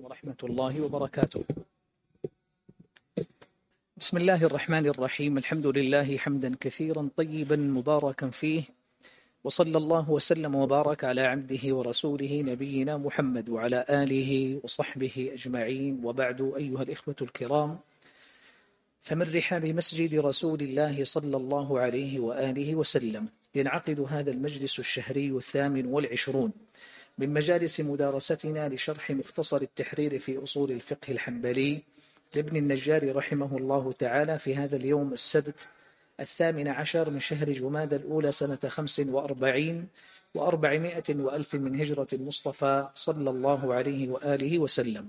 ورحمة الله وبركاته. بسم الله الرحمن الرحيم. الحمد لله حمدا كثيرا طيبا مباركا فيه. وصلى الله وسلم وبارك على عبده ورسوله نبينا محمد وعلى آله وصحبه أجمعين. وبعد أيها الإخوة الكرام فمن رحاب مسجد رسول الله صلى الله عليه وآله وسلم ينعقد هذا المجلس الشهري الثامن والعشرون. من مجالس مدارستنا لشرح مختصر التحرير في أصول الفقه الحنبلي لابن النجار رحمه الله تعالى في هذا اليوم السبت الثامن عشر من شهر جماد الأولى سنة خمس وأربعين وأربعمائة وألف من هجرة المصطفى صلى الله عليه وآله وسلم.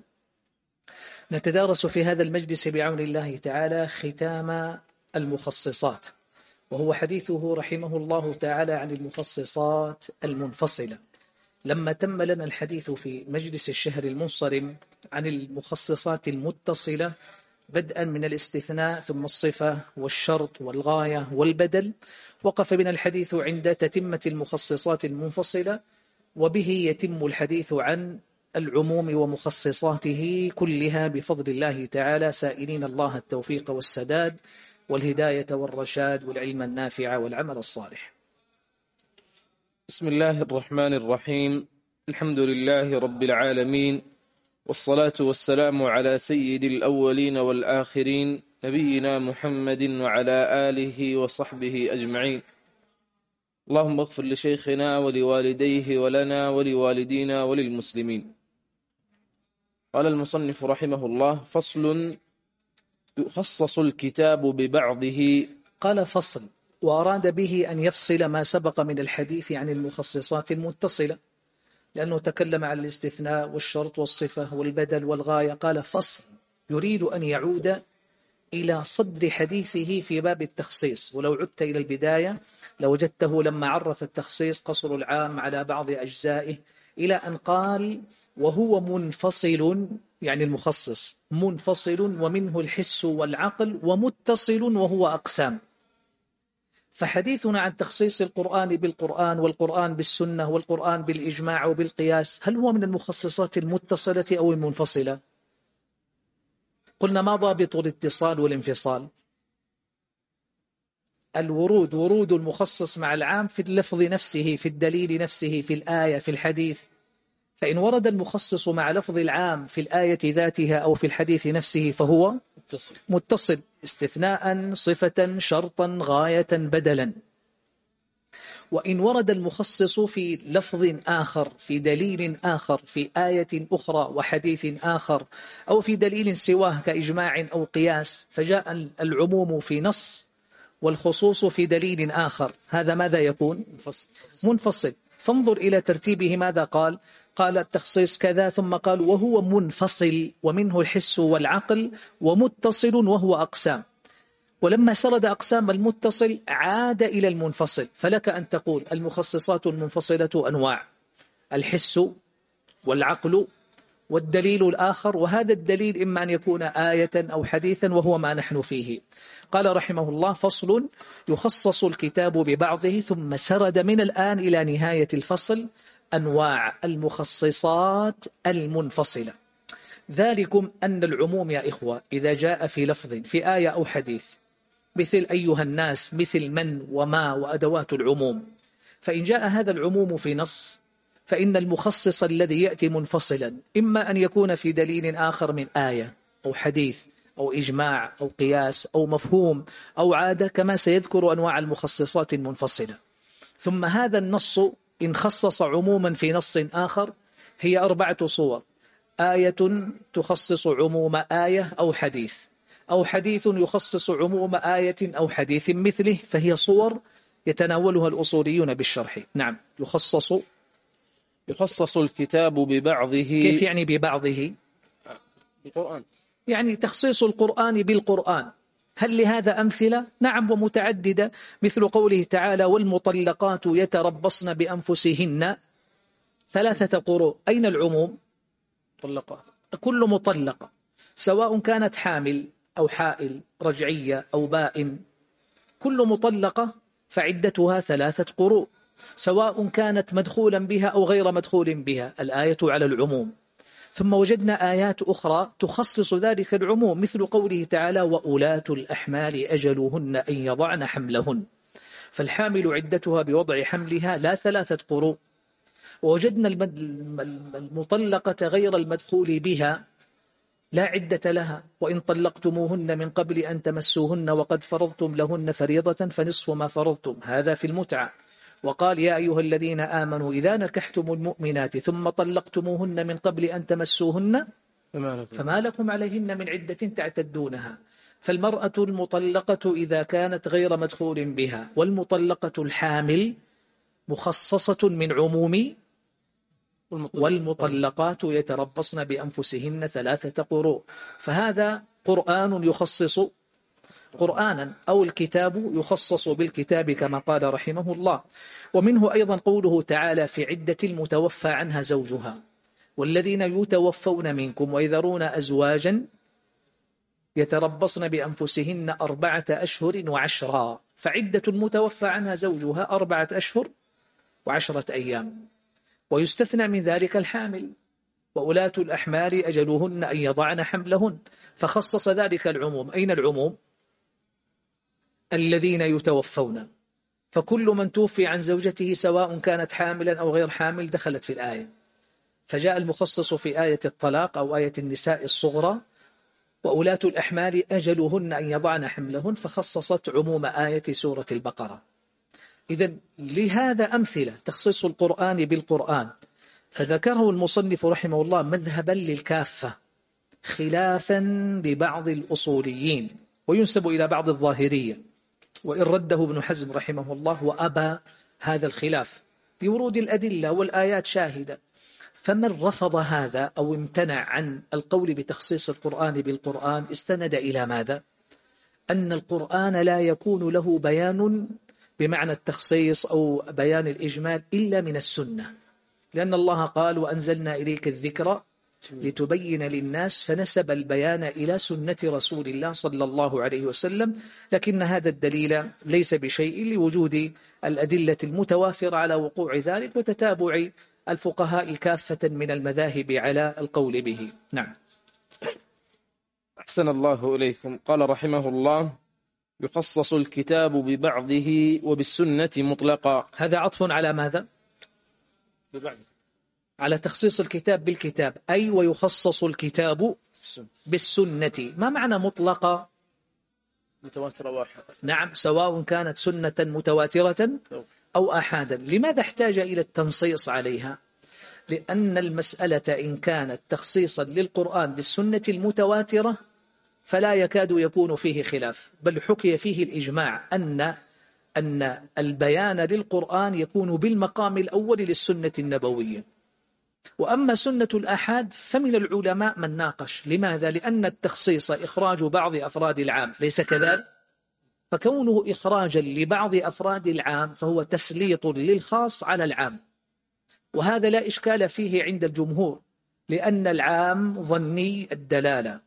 نتدارس في هذا المجلس بعون الله تعالى ختام المخصصات وهو حديثه رحمه الله تعالى عن المخصصات المنفصلة. لما تم لنا الحديث في مجلس الشهر المنصرم عن المخصصات المتصلة بدءا من الاستثناء ثم الصفة والشرط والغاية والبدل وقف بنا الحديث عند تتمة المخصصات المنفصلة وبه يتم الحديث عن العموم ومخصصاته كلها بفضل الله تعالى. سائلين الله التوفيق والسداد والهداية والرشاد والعلم النافع والعمل الصالح. بسم الله الرحمن الرحيم. الحمد لله رب العالمين. والصلاة والسلام على سيد الأولين والآخرين نبينا محمد وعلى آله وصحبه أجمعين. اللهم اغفر لشيخنا ولوالديه ولنا ولوالدينا وللمسلمين. قال المصنف رحمه الله فصل يخصص الكتاب ببعضه. قال فصل وأراد به أن يفصل ما سبق من الحديث عن المخصصات المتصلة لأنه تكلم عن الاستثناء والشرط والصفة والبدل والغاية. قال فصل يريد أن يعود إلى صدر حديثه في باب التخصيص. ولو عدت إلى البداية لوجدته لما عرف التخصيص قصر العام على بعض أجزائه إلى أن قال وهو منفصل يعني المخصص منفصل ومنه الحس والعقل ومتصل وهو أقسام. فحديثنا عن تخصيص القرآن بالقرآن والقرآن بالسنة والقرآن بالإجماع وبالقياس هل هو من المخصصات المتصلة أو المنفصلة؟ قلنا ما ضابط الاتصال والانفصال؟ الورود ورود المخصص مع العام في اللفظ نفسه في الدليل نفسه في الآية في الحديث. فإن ورد المخصص مع لفظ العام في الآية ذاتها أو في الحديث نفسه فهو متصل, متصل. استثناء صفة شرطا غاية بدلا. وإن ورد المخصص في لفظ آخر في دليل آخر في آية أخرى وحديث آخر أو في دليل سواه كإجماع أو قياس فجاء العموم في نص والخصوص في دليل آخر. هذا ماذا يكون؟ منفصل, منفصل. فانظر إلى ترتيبه ماذا قال. قال التخصيص كذا ثم قال وهو منفصل ومنه الحس والعقل ومتصل وهو أقسام. ولما سرد أقسام المتصل عاد إلى المنفصل. فلك أن تقول المخصصات المنفصلة أنواع. الحس والعقل والدليل الآخر وهذا الدليل إما أن يكون آية أو حديثا وهو ما نحن فيه. قال رحمه الله فصل يخصص الكتاب ببعضه ثم سرد من الآن إلى نهاية الفصل. أنواع المخصصات المنفصلة. ذلكم أن العموم يا إخوة إذا جاء في لفظ في آية أو حديث مثل أيها الناس مثل من وما وأدوات العموم. فإن جاء هذا العموم في نص فإن المخصص الذي يأتي منفصلا إما أن يكون في دليل آخر من آية أو حديث أو إجماع أو قياس أو مفهوم أو عادة كما سيذكر أنواع المخصصات المنفصلة. ثم هذا النص إن خصص عموما في نص آخر هي أربعة صور. آية تخصص عموم آية أو حديث. أو حديث يخصص عموم آية أو حديث مثله فهي صور يتناولها الأصوليون بالشرح. نعم يخصص يخصص الكتاب ببعضه. كيف يعني ببعضه؟ القرآن يعني تخصيص القرآن بالقرآن. هل لهذا أمثلة؟ نعم ومتعددة مثل قوله تعالى والمطلقات يتربصن بأنفسهن ثلاثة قروء. أين العموم؟ مطلقات. كل مطلقة سواء كانت حامل أو حائل رجعية أو بائن. كل مطلقة فعدتها ثلاثة قروء سواء كانت مدخولا بها أو غير مدخول بها. الآية على العموم. ثم وجدنا آيات أخرى تخصص ذلك العموم مثل قوله تعالى وأولاة الأحمال أجلهن أن يضعن حملهن فالحامل عدتها بوضع حملها لا ثلاثة قروء ووجدنا المطلقة غير المدخول بها لا عدة لها. وإن طلقتموهن من قبل أن تمسوهن وقد فرضتم لهن فريضة فنصف ما فرضتم. هذا في المتعة. وقال يا أيها الذين آمنوا إذا نكحتم المؤمنات ثم طلقتموهن من قبل أن تمسوهن فما لكم, فما لكم عليهن من عدة تعتدونها. فالمرأة المطلقة إذا كانت غير مدخول بها والمطلقة الحامل مخصصة من عموم والمطلقات يتربصن بأنفسهن ثلاثة قروء. فهذا قرآن يخصص قرآنا أو الكتاب يخصص بالكتاب كما قال رحمه الله. ومنه أيضا قوله تعالى في عدة المتوفى عنها زوجها. والذين يتوفون منكم ويذرون أزواجا يتربصن بأنفسهن أربعة أشهر وعشرا. فعدة المتوفى عنها زوجها أربعة أشهر وعشرة أيام. ويستثنى من ذلك الحامل. وأولاة الأحمال أجلهن أن يضعن حملهن. فخصص ذلك العموم. أين العموم؟ الذين يتوفون. فكل من توفي عن زوجته سواء كانت حاملا أو غير حامل دخلت في الآية. فجاء المخصص في آية الطلاق أو آية النساء الصغرى وأولاة الأحمال أجلهن أن يضعن حملهن فخصصت عموم آية سورة البقرة. إذا لهذا أمثلة تخصيص القرآن بالقرآن. فذكره المصنف رحمه الله مذهبا للكافة خلافا لبعض الأصوليين وينسب إلى بعض الظاهرية. وإن رده ابن حزم رحمه الله وأبى هذا الخلاف لورود الأدلة والآيات شاهدة فمن رفض هذا أو امتنع عن القول بتخصيص القرآن بالقرآن استند إلى ماذا؟ أن القرآن لا يكون له بيان بمعنى التخصيص أو بيان الإجمال إلا من السنة لأن الله قال وأنزلنا إليك الذكر لتبين للناس فنسب البيان إلى سنة رسول الله صلى الله عليه وسلم لكن هذا الدليل ليس بشيء لوجود الأدلة المتوافرة على وقوع ذلك وتتابع الفقهاء كافة من المذاهب على القول به. نعم. أحسن الله إليكم. قال رحمه الله يخصص الكتاب ببعضه وبالسنة مطلقا. هذا عطف على ماذا؟ ببعضه. على تخصيص الكتاب بالكتاب. أي ويخصص الكتاب بالسنة. ما معنى مطلقة؟ متواترة واحد. نعم سواء كانت سنة متواترة أو أحادا. لماذا احتاج إلى التنصيص عليها؟ لأن المسألة إن كانت تخصيصا للقرآن بالسنة المتواترة فلا يكاد يكون فيه خلاف بل حكي فيه الإجماع أن أن البيان للقرآن يكون بالمقام الأول للسنة النبوية. وأما سنة الأحاد فمن العلماء من ناقش. لماذا؟ لأن التخصيص إخراج بعض أفراد العام. ليس كذلك؟ فكونه إخراجا لبعض أفراد العام فهو تسليط للخاص على العام. وهذا لا إشكال فيه عند الجمهور لأن العام ظني الدلالة.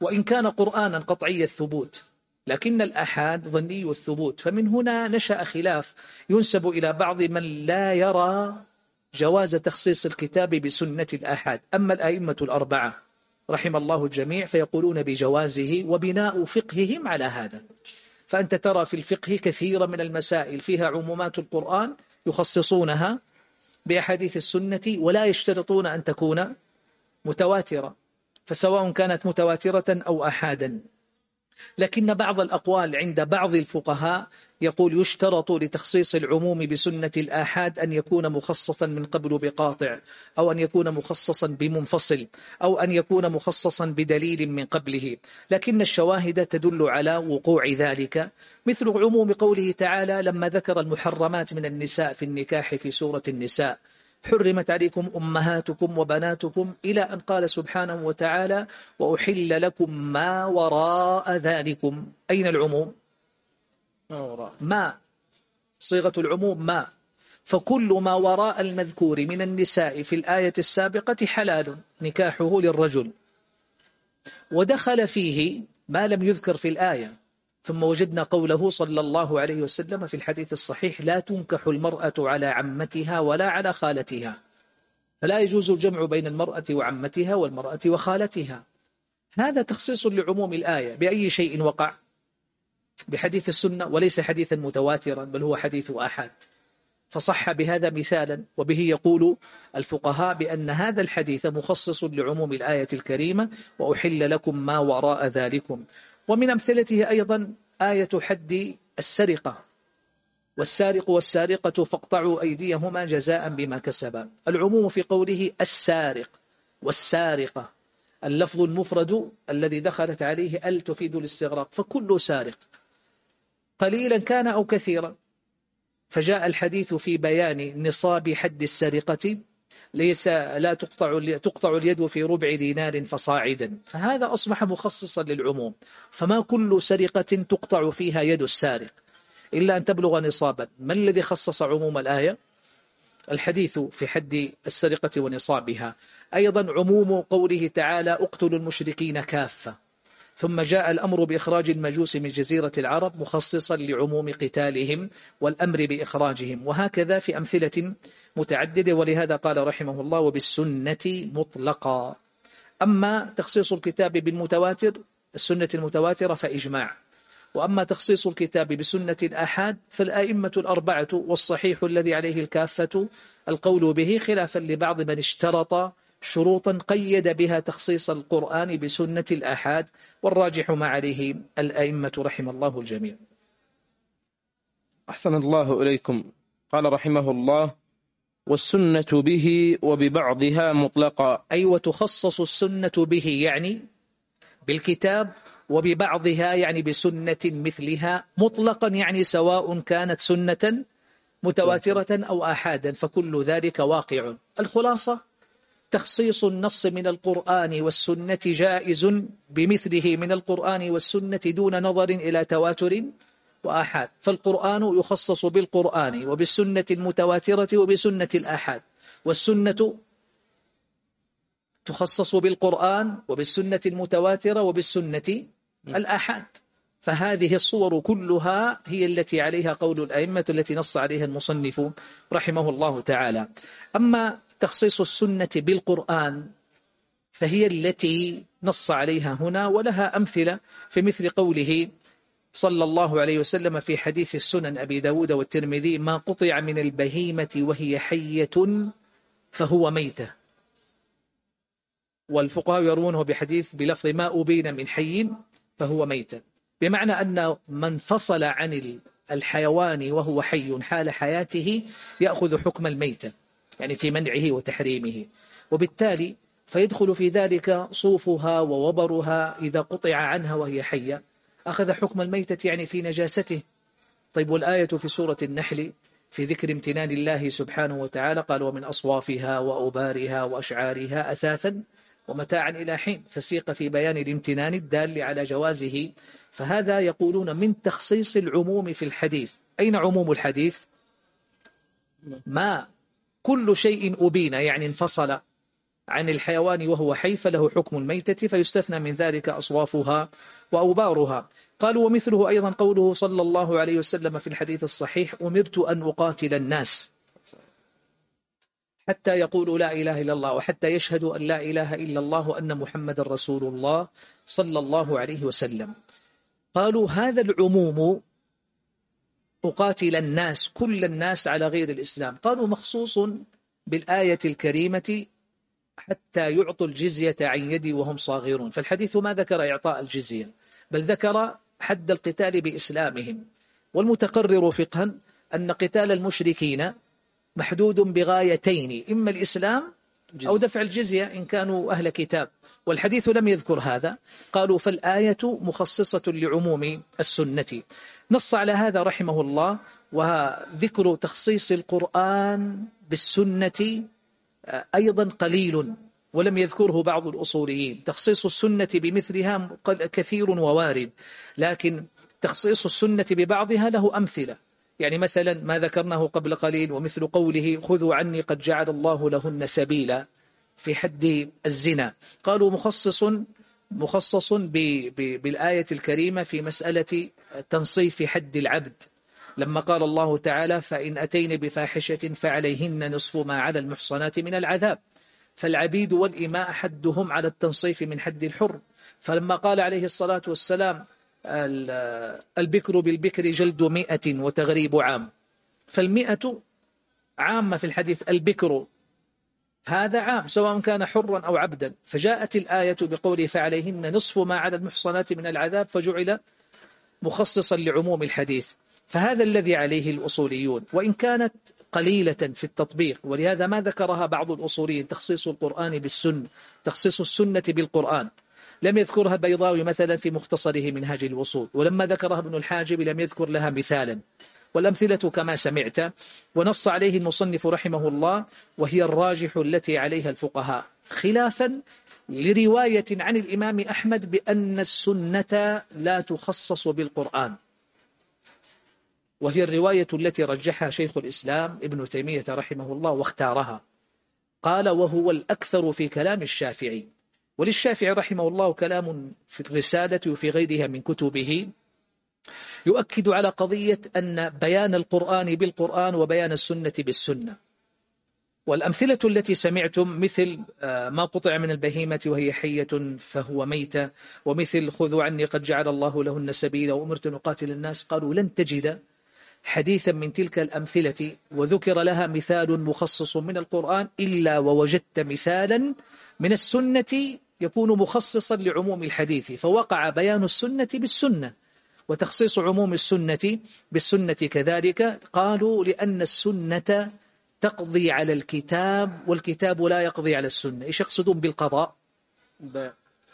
وإن كان قرآنا قطعي الثبوت لكن الأحاد ظني الثبوت. فمن هنا نشأ خلاف ينسب إلى بعض من لا يرى جواز تخصيص الكتاب بسنة الآحاد أما الأئمة الأربعة رحم الله الجميع فيقولون بجوازه وبناء فقههم على هذا. فأنت ترى في الفقه كثيرا من المسائل فيها عمومات القرآن يخصصونها بأحاديث السنة ولا يشترطون أن تكون متواترة. فسواء كانت متواترة أو أحادا. لكن بعض الأقوال عند بعض الفقهاء يقول يشترط لتخصيص العموم بسنة الآحاد أن يكون مخصصا من قبل بقاطع أو أن يكون مخصصا بمنفصل أو أن يكون مخصصا بدليل من قبله. لكن الشواهد تدل على وقوع ذلك. مثل عموم قوله تعالى لما ذكر المحرمات من النساء في النكاح في سورة النساء حرمت عليكم أمهاتكم وبناتكم إلى أن قال سبحانه وتعالى وأحل لكم ما وراء ذلكم أين العموم؟ ما صيغة العموم ما. فكل ما وراء المذكور من النساء في الآية السابقة حلال نكاحه للرجل. ودخل فيه ما لم يذكر في الآية ثم وجدنا قوله صلى الله عليه وسلم في الحديث الصحيح لا تنكح المرأة على عمتها ولا على خالتها. فلا يجوز الجمع بين المرأة وعمتها والمرأة وخالتها. هذا تخصيص لعموم الآية بأي شيء وقع؟ بحديث السنة وليس حديثا متواترا بل هو حديث آحاد فصح بهذا مثالا وبه يقول الفقهاء بأن هذا الحديث مخصص لعموم الآية الكريمة وأحل لكم ما وراء ذلكم. ومن أمثلته أيضا آية حد السرقة. والسارق والسارقة فاقطعوا أيديهما جزاء بما كسبا. العموم في قوله السارق والسارقة اللفظ المفرد الذي دخلت عليه أل تفيد الاستغراق فكل سارق قليلا كان أو كثيرا. فجاء الحديث في بيان نصاب حد السرقة. ليس لا تقطع تقطع اليد في ربع دينار فصاعدا. فهذا أصبح مخصصا للعموم. فما كل سرقة تقطع فيها يد السارق إلا أن تبلغ نصابا. ما الذي خصص عموم الآية؟ الحديث في حد السرقة ونصابها. أيضا عموم قوله تعالى اقتلوا المشركين كافة. ثم جاء الأمر بإخراج المجوس من جزيرة العرب مخصصا لعموم قتالهم والأمر بإخراجهم. وهكذا في أمثلة متعددة ولهذا قال رحمه الله وبالسنة مطلقا. أما تخصيص الكتاب بالمتواتر السنة المتواترة فإجماع. وأما تخصيص الكتاب بسنة الآحاد فالآئمة الأربعة والصحيح الذي عليه الكافة القول به خلافا لبعض من اشترط شروطا قيد بها تخصيص القرآن بسنة الآحاد والراجح ما عليه الأئمة رحم الله الجميع. أحسن الله إليكم. قال رحمه الله والسنة به وببعضها مطلقا أي أيوة وتخصص السنة به يعني بالكتاب وببعضها يعني بسنة مثلها مطلقا يعني سواء كانت سنة متواترة أو آحادا فكل ذلك واقع. الخلاصة تخصيص النص من القرآن والسنة جائز بمثله من القرآن والسنة دون نظر إلى تواتر وآحاد. فالقرآن يخصص بالقرآن وبالسنة المتواترة وبسنة الآحاد. والسنة تخصص بالقرآن وبالسنة المتواترة وبالسنة الآحاد. فهذه الصور كلها هي التي عليها قول الأئمة التي نص عليها المصنف رحمه الله تعالى. أما تخصيص السنة بالقرآن فهي التي نص عليها هنا ولها أمثلة في مثل قوله صلى الله عليه وسلم في حديث السنن أبي داود والترمذي ما قطع من البهيمة وهي حية فهو ميتة والفقهاء يروونه بحديث بلفظ ما أبين من حي فهو ميتة بمعنى أن من فصل عن الحيوان وهو حي حال حياته يأخذ حكم الميتة. يعني في منعه وتحريمه. وبالتالي فيدخل في ذلك صوفها ووبرها إذا قطع عنها وهي حية. أخذ حكم الميتة يعني في نجاسته. طيب والآية في سورة النحل في ذكر امتنان الله سبحانه وتعالى قال ومن أصوافها وأبارها وأشعارها أثاثا ومتاعا إلى حين فسيق في بيان الامتنان الدال على جوازه. فهذا يقولون من تخصيص العموم في الحديث. أين عموم الحديث؟ ما كل شيء أبين يعني انفصل عن الحيوان وهو حي فله حكم الميتة فيستثنى من ذلك أصوافها وأوبارها. قالوا ومثله أيضا قوله صلى الله عليه وسلم في الحديث الصحيح أمرت أن أقاتل الناس حتى يقولوا لا إله إلا الله وحتى يشهدوا أن لا إله إلا الله وأن محمد رسول الله صلى الله عليه وسلم. قالوا هذا العموم أقاتل الناس كل الناس على غير الإسلام. قالوا مخصوص بالآية الكريمة حتى يعطوا الجزية عن يدي وهم صاغرون. فالحديث ما ذكر إعطاء الجزية بل ذكر حد القتال بإسلامهم. والمتقرر فقها أن قتال المشركين محدود بغايتين إما الإسلام أو دفع الجزية إن كانوا أهل كتاب. والحديث لم يذكر هذا. قالوا فالآية مخصصة لعموم السنة. نص على هذا رحمه الله وذكر تخصيص القرآن بالسنة آه، أيضا قليل ولم يذكره بعض الأصوليين. تخصيص السنة بمثلها كثير ووارد لكن تخصيص السنة ببعضها له أمثلة. يعني مثلا ما ذكرناه قبل قليل ومثل قوله خذوا عني قد جعل الله لهن سبيلا. في حد الزنا. قالوا مخصص مخصص بالآية الكريمة في مسألة تنصيف حد العبد. لما قال الله تعالى فإن أتين بفاحشة فعليهن نصف ما على المحصنات من العذاب فالعبيد والإماء حدهم على التنصيف من حد الحر. فلما قال عليه الصلاة والسلام البكر بالبكر جلد مئة وتغريب عام فالمئة عامة في الحديث البكر هذا عام سواء كان حرا أو عبدا. فجاءت الآية بقوله فعليهن نصف ما على المحصنات من العذاب فجعل مخصصا لعموم الحديث. فهذا الذي عليه الأصوليون. وإن كانت قليلة في التطبيق ولهذا ما ذكرها بعض الأصوليين تخصيص القرآن بالسنة تخصيص السنة بالقرآن. لم يذكرها البيضاوي مثلا في مختصره منهاج الوصول ولما ذكرها ابن الحاجب لم يذكر لها مثالا. والأمثلة كما سمعت ونص عليه المصنف رحمه الله وهي الراجح التي عليها الفقهاء خلافا لرواية عن الإمام أحمد بأن السنة لا تخصص بالقرآن. وهي الرواية التي رجحها شيخ الإسلام ابن تيمية رحمه الله واختارها. قال وهو الأكثر في كلام الشافعي وللشافعي رحمه الله كلام في الرسالة وفي غيرها من كتبه. يؤكد على قضية أن بيان القرآن بالقرآن وبيان السنة بالسنة. والأمثلة التي سمعتم مثل آه، ما قطع من البهيمة وهي حية فهو ميتة ومثل خذوا عني قد جعل الله لهن سبيلا وأمرت أن أقاتل الناس. قالوا لن تجد حديثا من تلك الأمثلة وذكر لها مثال مخصص من القرآن إلا ووجدت مثالا من السنة يكون مخصصا لعموم الحديث. فوقع بيان السنة بالسنة. وتخصيص عموم السنة بالسنة كذلك. قالوا لأن السنة تقضي على الكتاب والكتاب لا يقضي على السنة. إيش يقصدون بالقضاء؟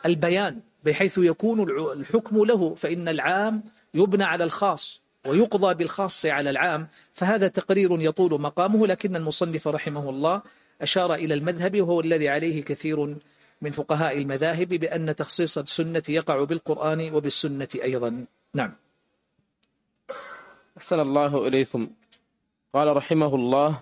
البيان. بحيث يكون الحكم له فإن العام يبنى على الخاص ويقضى بالخاص على العام. فهذا تقرير يطول مقامه لكن المصنف رحمه الله أشار إلى المذهب وهو الذي عليه كثير من فقهاء المذاهب بأن تخصيص السنة يقع بالقرآن وبالسنة أيضا. نعم. أحسن الله إليكم. قال رحمه الله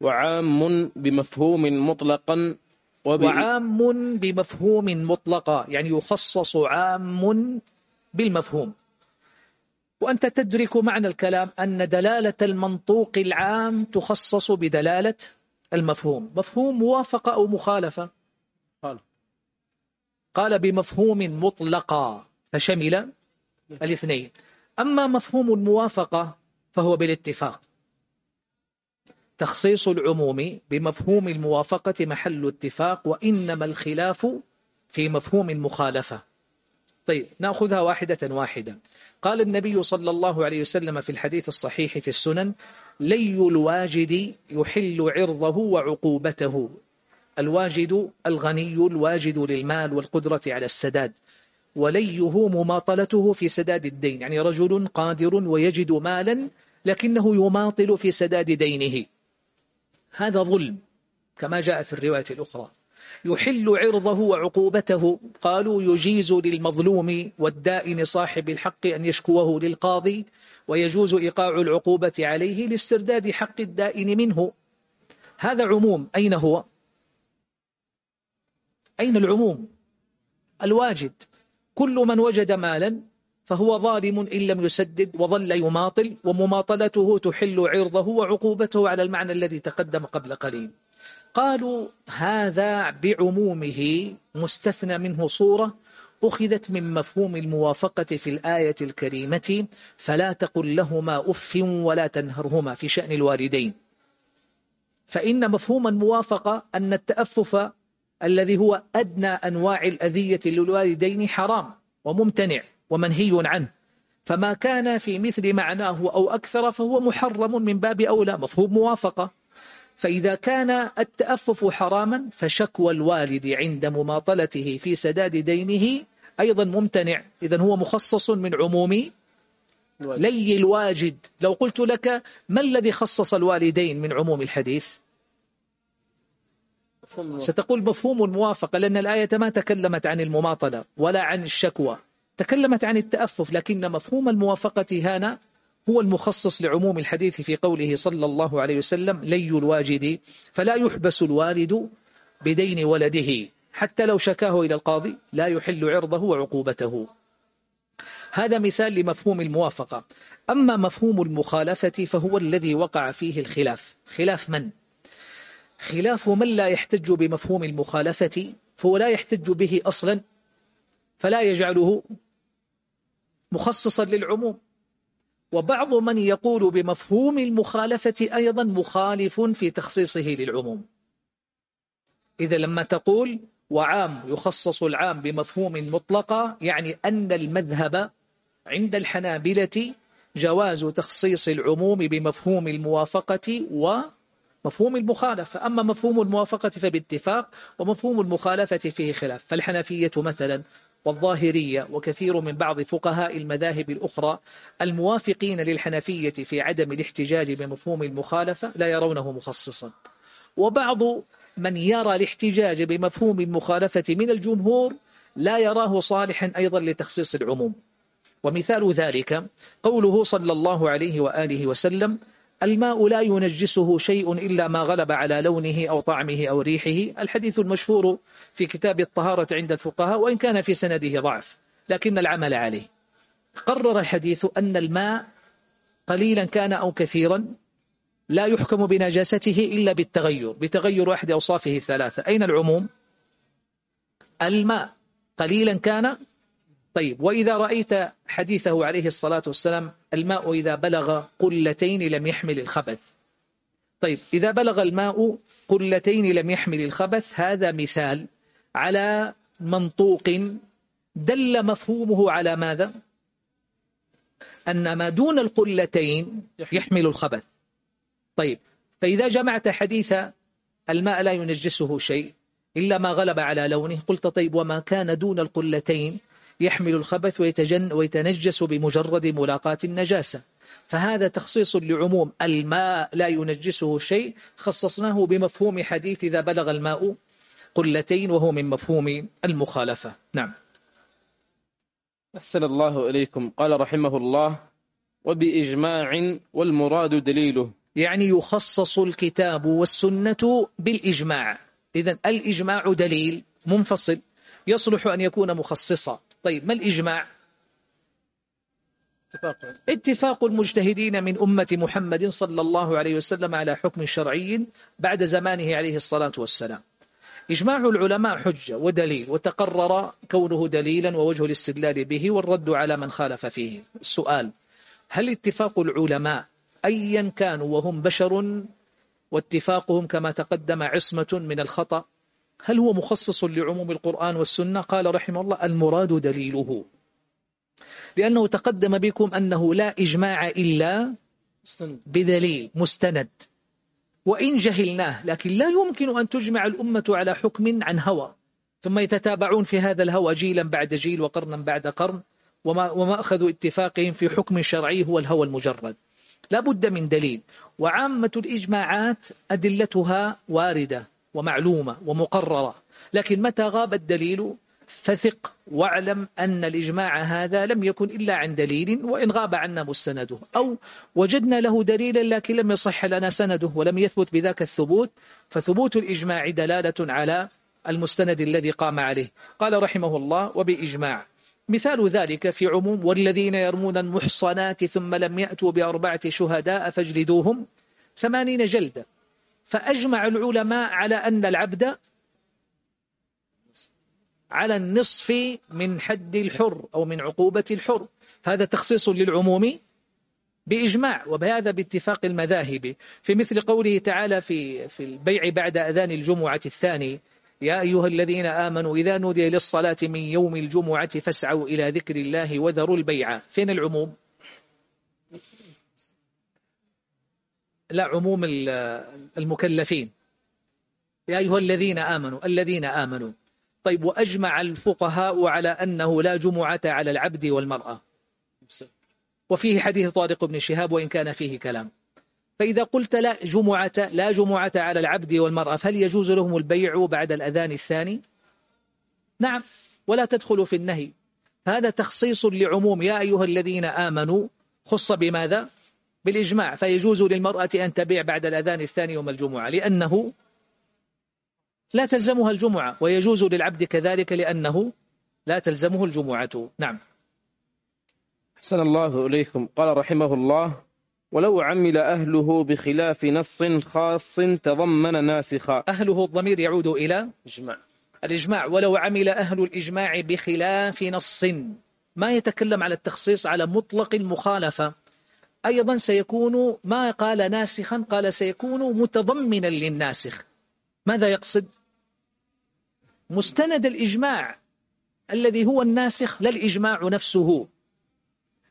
وعام بمفهوم مطلقا وب... وعام بمفهوم مطلقا يعني يخصص عام بالمفهوم. وأنت تدرك معنى الكلام أن دلالة المنطوق العام تخصص بدلالة المفهوم. مفهوم موافقة أو مخالفة؟ قال. قال بمفهوم مطلقا فشمل الاثنين. أما مفهوم الموافقة فهو بالاتفاق. تخصيص العموم بمفهوم الموافقة محل اتفاق وإنما الخلاف في مفهوم المخالفة. طيب نأخذها واحدة واحدة. قال النبي صلى الله عليه وسلم في الحديث الصحيح في السنن لي الواجد يحل عرضه وعقوبته. الواجد الغني الواجد للمال والقدرة على السداد. وليه مماطلته في سداد الدين. يعني رجل قادر ويجد مالا لكنه يماطل في سداد دينه. هذا ظلم كما جاء في الرواية الأخرى. يحل عرضه وعقوبته. قالوا يجيز للمظلوم والدائن صاحب الحق أن يشكوه للقاضي ويجوز إيقاع العقوبة عليه لاسترداد حق الدائن منه. هذا عموم. أين هو؟ أين العموم؟ الواجد. كل من وجد مالا فهو ظالم إن لم يسدد وظل يماطل ومماطلته تحل عرضه وعقوبته على المعنى الذي تقدم قبل قليل. قالوا هذا بعمومه مستثنى منه صورة أخذت من مفهوم الموافقة في الآية الكريمة فلا تقل لهما أف ولا تنهرهما في شأن الوالدين. فإن مفهوم الموافقة أن التأفف الذي هو أدنى أنواع الأذية للوالدين حرام وممتنع ومنهي عنه. فما كان في مثل معناه أو أكثر فهو محرم من باب أولى مفهوم موافقة. فإذا كان التأفف حراما فشكوى الوالد عند مماطلته في سداد دينه أيضا ممتنع. إذا هو مخصص من عموم لي الواجد. لو قلت لك ما الذي خصص الوالدين من عموم الحديث؟ ستقول مفهوم الموافقة لأن الآية ما تكلمت عن المماطلة ولا عن الشكوى. تكلمت عن التأفف لكن مفهوم الموافقة هنا هو المخصص لعموم الحديث في قوله صلى الله عليه وسلم لي الواجد فلا يحبس الوالد بدين ولده حتى لو شكاه إلى القاضي لا يحل عرضه وعقوبته. هذا مثال لمفهوم الموافقة. أما مفهوم المخالفة فهو الذي وقع فيه الخلاف. خلاف من؟ خلاف من لا يحتج بمفهوم المخالفة فهو لا يحتج به أصلا فلا يجعله مخصصا للعموم. وبعض من يقول بمفهوم المخالفة أيضا مخالف في تخصيصه للعموم. إذا لما تقول وعام يخصص العام بمفهوم مطلقة يعني أن المذهب عند الحنابلة جواز تخصيص العموم بمفهوم الموافقة ومفهوم المخالفة. أما مفهوم الموافقة فباتفاق ومفهوم المخالفة فيه خلاف. فالحنفية مثلا والظاهرية وكثير من بعض فقهاء المذاهب الأخرى الموافقين للحنفية في عدم الاحتجاج بمفهوم المخالفة لا يرونه مخصصا. وبعض من يرى الاحتجاج بمفهوم المخالفة من الجمهور لا يراه صالحا أيضا لتخصيص العموم. ومثال ذلك قوله صلى الله عليه وآله وسلم الماء لا ينجسه شيء إلا ما غلب على لونه أو طعمه أو ريحه. الحديث المشهور في كتاب الطهارة عند الفقهاء وإن كان في سنده ضعف لكن العمل عليه. قرر الحديث أن الماء قليلا كان أو كثيرا لا يحكم بنجاسته إلا بالتغير بتغير أحد أوصافه الثلاثة. أين العموم؟ الماء قليلا كان طيب وإذا رأيت حديثه عليه الصلاة والسلام الماء إذا بلغ قلتين لم يحمل الخبث. طيب إذا بلغ الماء قلتين لم يحمل الخبث هذا مثال على منطوق دل مفهومه على ماذا؟ أن ما دون القلتين يحمل. الخبث. طيب فإذا جمعت حديث الماء لا ينجسه شيء إلا ما غلب على لونه قلت طيب وما كان دون القلتين يحمل الخبث ويتجن ويتنجس بمجرد ملاقاة النجاسة فهذا تخصيص لعموم الماء لا ينجسه شيء. خصصناه بمفهوم حديث إذا بلغ الماء قلتين وهو من مفهوم المخالفة. نعم. أحسن الله إليكم. قال رحمه الله وبإجماع والمراد دليله. يعني يخصص الكتاب والسنة بالإجماع. إذا الإجماع دليل منفصل. يصلح أن يكون مخصصا. طيب ما الإجماع؟ اتفاق. اتفاق المجتهدين من أمة محمد صلى الله عليه وسلم على حكم شرعي بعد زمانه عليه الصلاة والسلام. إجماع العلماء حجة ودليل وتقرر كونه دليلا ووجه الاستدلال به والرد على من خالف فيه. السؤال هل اتفاق العلماء أيا كانوا وهم بشر؟ واتفاقهم كما تقدم عصمة من الخطأ؟ هل هو مخصص لعموم القرآن والسنة؟ قال رحمه الله المراد دليله. لأنه تقدم بكم أنه لا إجماع إلا بدليل مستند. وإن جهلناه لكن لا يمكن أن تجمع الأمة على حكم عن هوى. ثم يتتابعون في هذا الهوى جيلا بعد جيل وقرنا بعد قرن وما, وما أخذوا اتفاقهم في حكم شرعي هو الهوى المجرد. لا بد من دليل. وعامة الإجماعات أدلتها واردة. ومعلومة ومقررة. لكن متى غاب الدليل؟ فثق واعلم أن الإجماع هذا لم يكن إلا عن دليل وإن غاب عنا مستنده أو وجدنا له دليلا لكن لم يصح لنا سنده ولم يثبت بذاك الثبوت فثبوت الإجماع دلالة على المستند الذي قام عليه. قال رحمه الله وبإجماع مثال ذلك في عموم والذين يرمون المحصنات ثم لم يأتوا بأربعة شهداء فاجلدوهم ثمانين جلدة فأجمع العلماء على أن العبد على النصف من حد الحر أو من عقوبة الحر. فهذا تخصيص للعموم بإجماع وبهذا باتفاق المذاهب. في مثل قوله تعالى في في البيع بعد أذان الجمعة الثاني يا أيها الذين آمنوا إذا نودي للصلاة من يوم الجمعة فاسعوا إلى ذكر الله وذروا البيع. فين العموم؟ لا عموم المكلفين. يا أيها الذين آمنوا الذين آمنوا. طيب وأجمع الفقهاء على أنه لا جمعة على العبد والمرأة. وفيه حديث طارق بن شهاب وإن كان فيه كلام. فإذا قلت لا جمعة لا جمعة على العبد والمرأة فهل يجوز لهم البيع بعد الأذان الثاني؟ نعم ولا تدخلوا في النهي. هذا تخصيص لعموم. يا أيها الذين آمنوا خص بماذا؟ بالإجماع فيجوز للمرأة أن تبيع بعد الأذان الثاني يوم الجمعة لأنه لا تلزمها الجمعة ويجوز للعبد كذلك لأنه لا تلزمه الجمعة. نعم. أحسن الله إليكم. قال رحمه الله ولو عمل أهله بخلاف نص خاص تضمن ناسخا. أهله الضمير يعود إلى إجماع. الإجماع. ولو عمل أهل الإجماع بخلاف نص. ما يتكلم على التخصيص على مطلق المخالفة أيضا سيكون ما قال ناسخا قال سيكون متضمنا للناسخ. ماذا يقصد؟ مستند الإجماع الذي هو الناسخ لا الإجماع نفسه.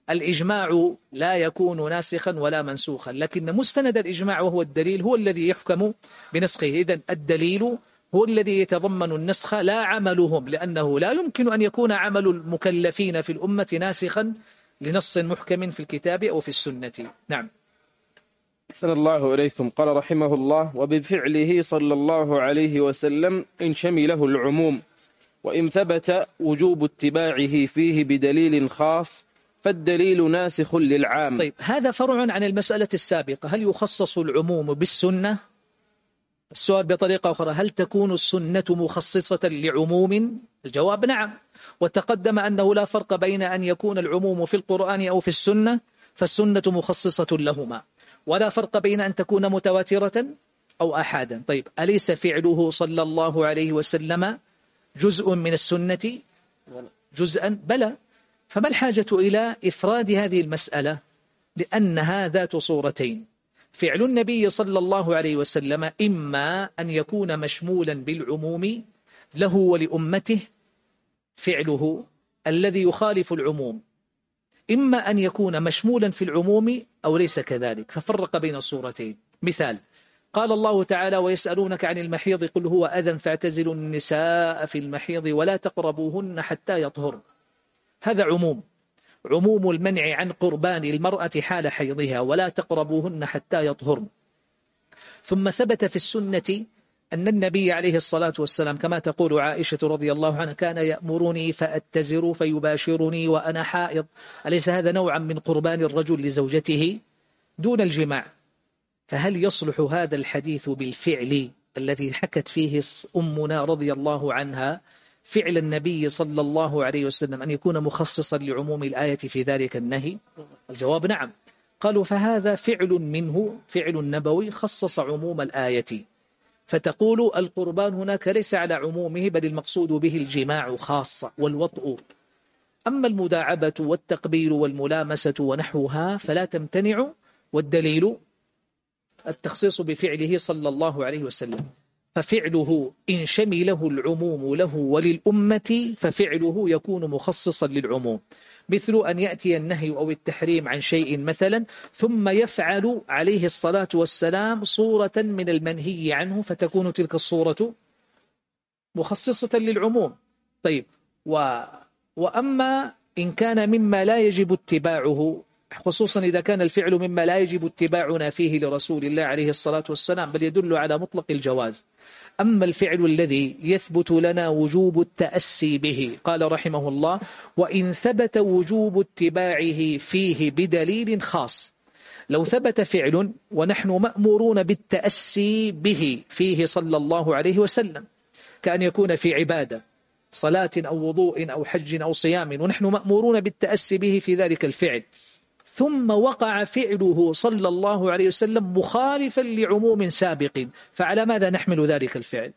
الإجماع لا يكون ناسخا ولا منسوخا لكن مستند الإجماع وهو الدليل هو الذي يحكم بنسخه. إذا الدليل هو الذي يتضمن النسخ لا عملهم لأنه لا يمكن أن يكون عمل المكلفين في الأمة ناسخا. لنص محكم في الكتاب أو في السنة. نعم. أحسن الله إليكم. قال رحمه الله وبفعله صلى الله عليه وسلم إن شمله العموم وإن ثبت وجوب اتباعه فيه بدليل خاص فالدليل ناسخ للعام. طيب هذا فرع عن المسألة السابقة. هل يخصص العموم بالسنة؟ السؤال بطريقة أخرى هل تكون السنة مخصصة لعموم؟ الجواب نعم. وتقدم أنه لا فرق بين أن يكون العموم في القرآن أو في السنة فالسنة مخصصة لهما. ولا فرق بين أن تكون متواترة أو أحادا. طيب أليس فعله صلى الله عليه وسلم جزء من السنة؟ جزءا؟ بلى. فما الحاجة إلى إفراد هذه المسألة لأنها ذات صورتين؟ فعل النبي صلى الله عليه وسلم إما أن يكون مشمولا بالعموم له ولأمته فعله الذي يخالف العموم إما أن يكون مشمولا في العموم أو ليس كذلك. ففرق بين الصورتين. مثال قال الله تعالى ويسألونك عن المحيض قل هو أذى فاعتزلوا النساء في المحيض ولا تقربوهن حتى يطهر هذا عموم. عموم المنع عن قربان المرأة حال حيضها ولا تقربوهن حتى يطهرن. ثم ثبت في السنة أن النبي عليه الصلاة والسلام كما تقول عائشة رضي الله عنها كان يأمرني فأتزر فيباشرني وأنا حائض. أليس هذا نوعا من قربان الرجل لزوجته دون الجماع؟ فهل يصلح هذا الحديث بالفعل الذي حكت فيه أمنا رضي الله عنها فعل النبي صلى الله عليه وسلم أن يكون مخصصا لعموم الآية في ذلك النهي؟ الجواب نعم. قالوا فهذا فعل منه فعل نبوي خصص عموم الآية. فتقول القربان هناك ليس على عمومه بل المقصود به الجماع خاصة والوطء. أما المداعبة والتقبيل والملامسة ونحوها فلا تمتنع والدليل التخصيص بفعله صلى الله عليه وسلم. ففعله إن شمله العموم له وللأمة ففعله يكون مخصصا للعموم. مثل أن يأتي النهي أو التحريم عن شيء مثلا ثم يفعل عليه الصلاة والسلام صورة من المنهي عنه فتكون تلك الصورة مخصصة للعموم. طيب و وأما إن كان مما لا يجب اتباعه خصوصا إذا كان الفعل مما لا يجب اتباعنا فيه لرسول الله عليه الصلاة والسلام بل يدل على مطلق الجواز. أما الفعل الذي يثبت لنا وجوب التأسي به قال رحمه الله وإن ثبت وجوب اتباعه فيه بدليل خاص. لو ثبت فعل ونحن مأمورون بالتأسي به فيه صلى الله عليه وسلم كأن يكون في عبادة صلاة أو وضوء أو حج أو صيام ونحن مأمورون بالتأسي به في ذلك الفعل. ثم وقع فعله صلى الله عليه وسلم مخالفا لعموم سابق. فعلى ماذا نحمل ذلك الفعل؟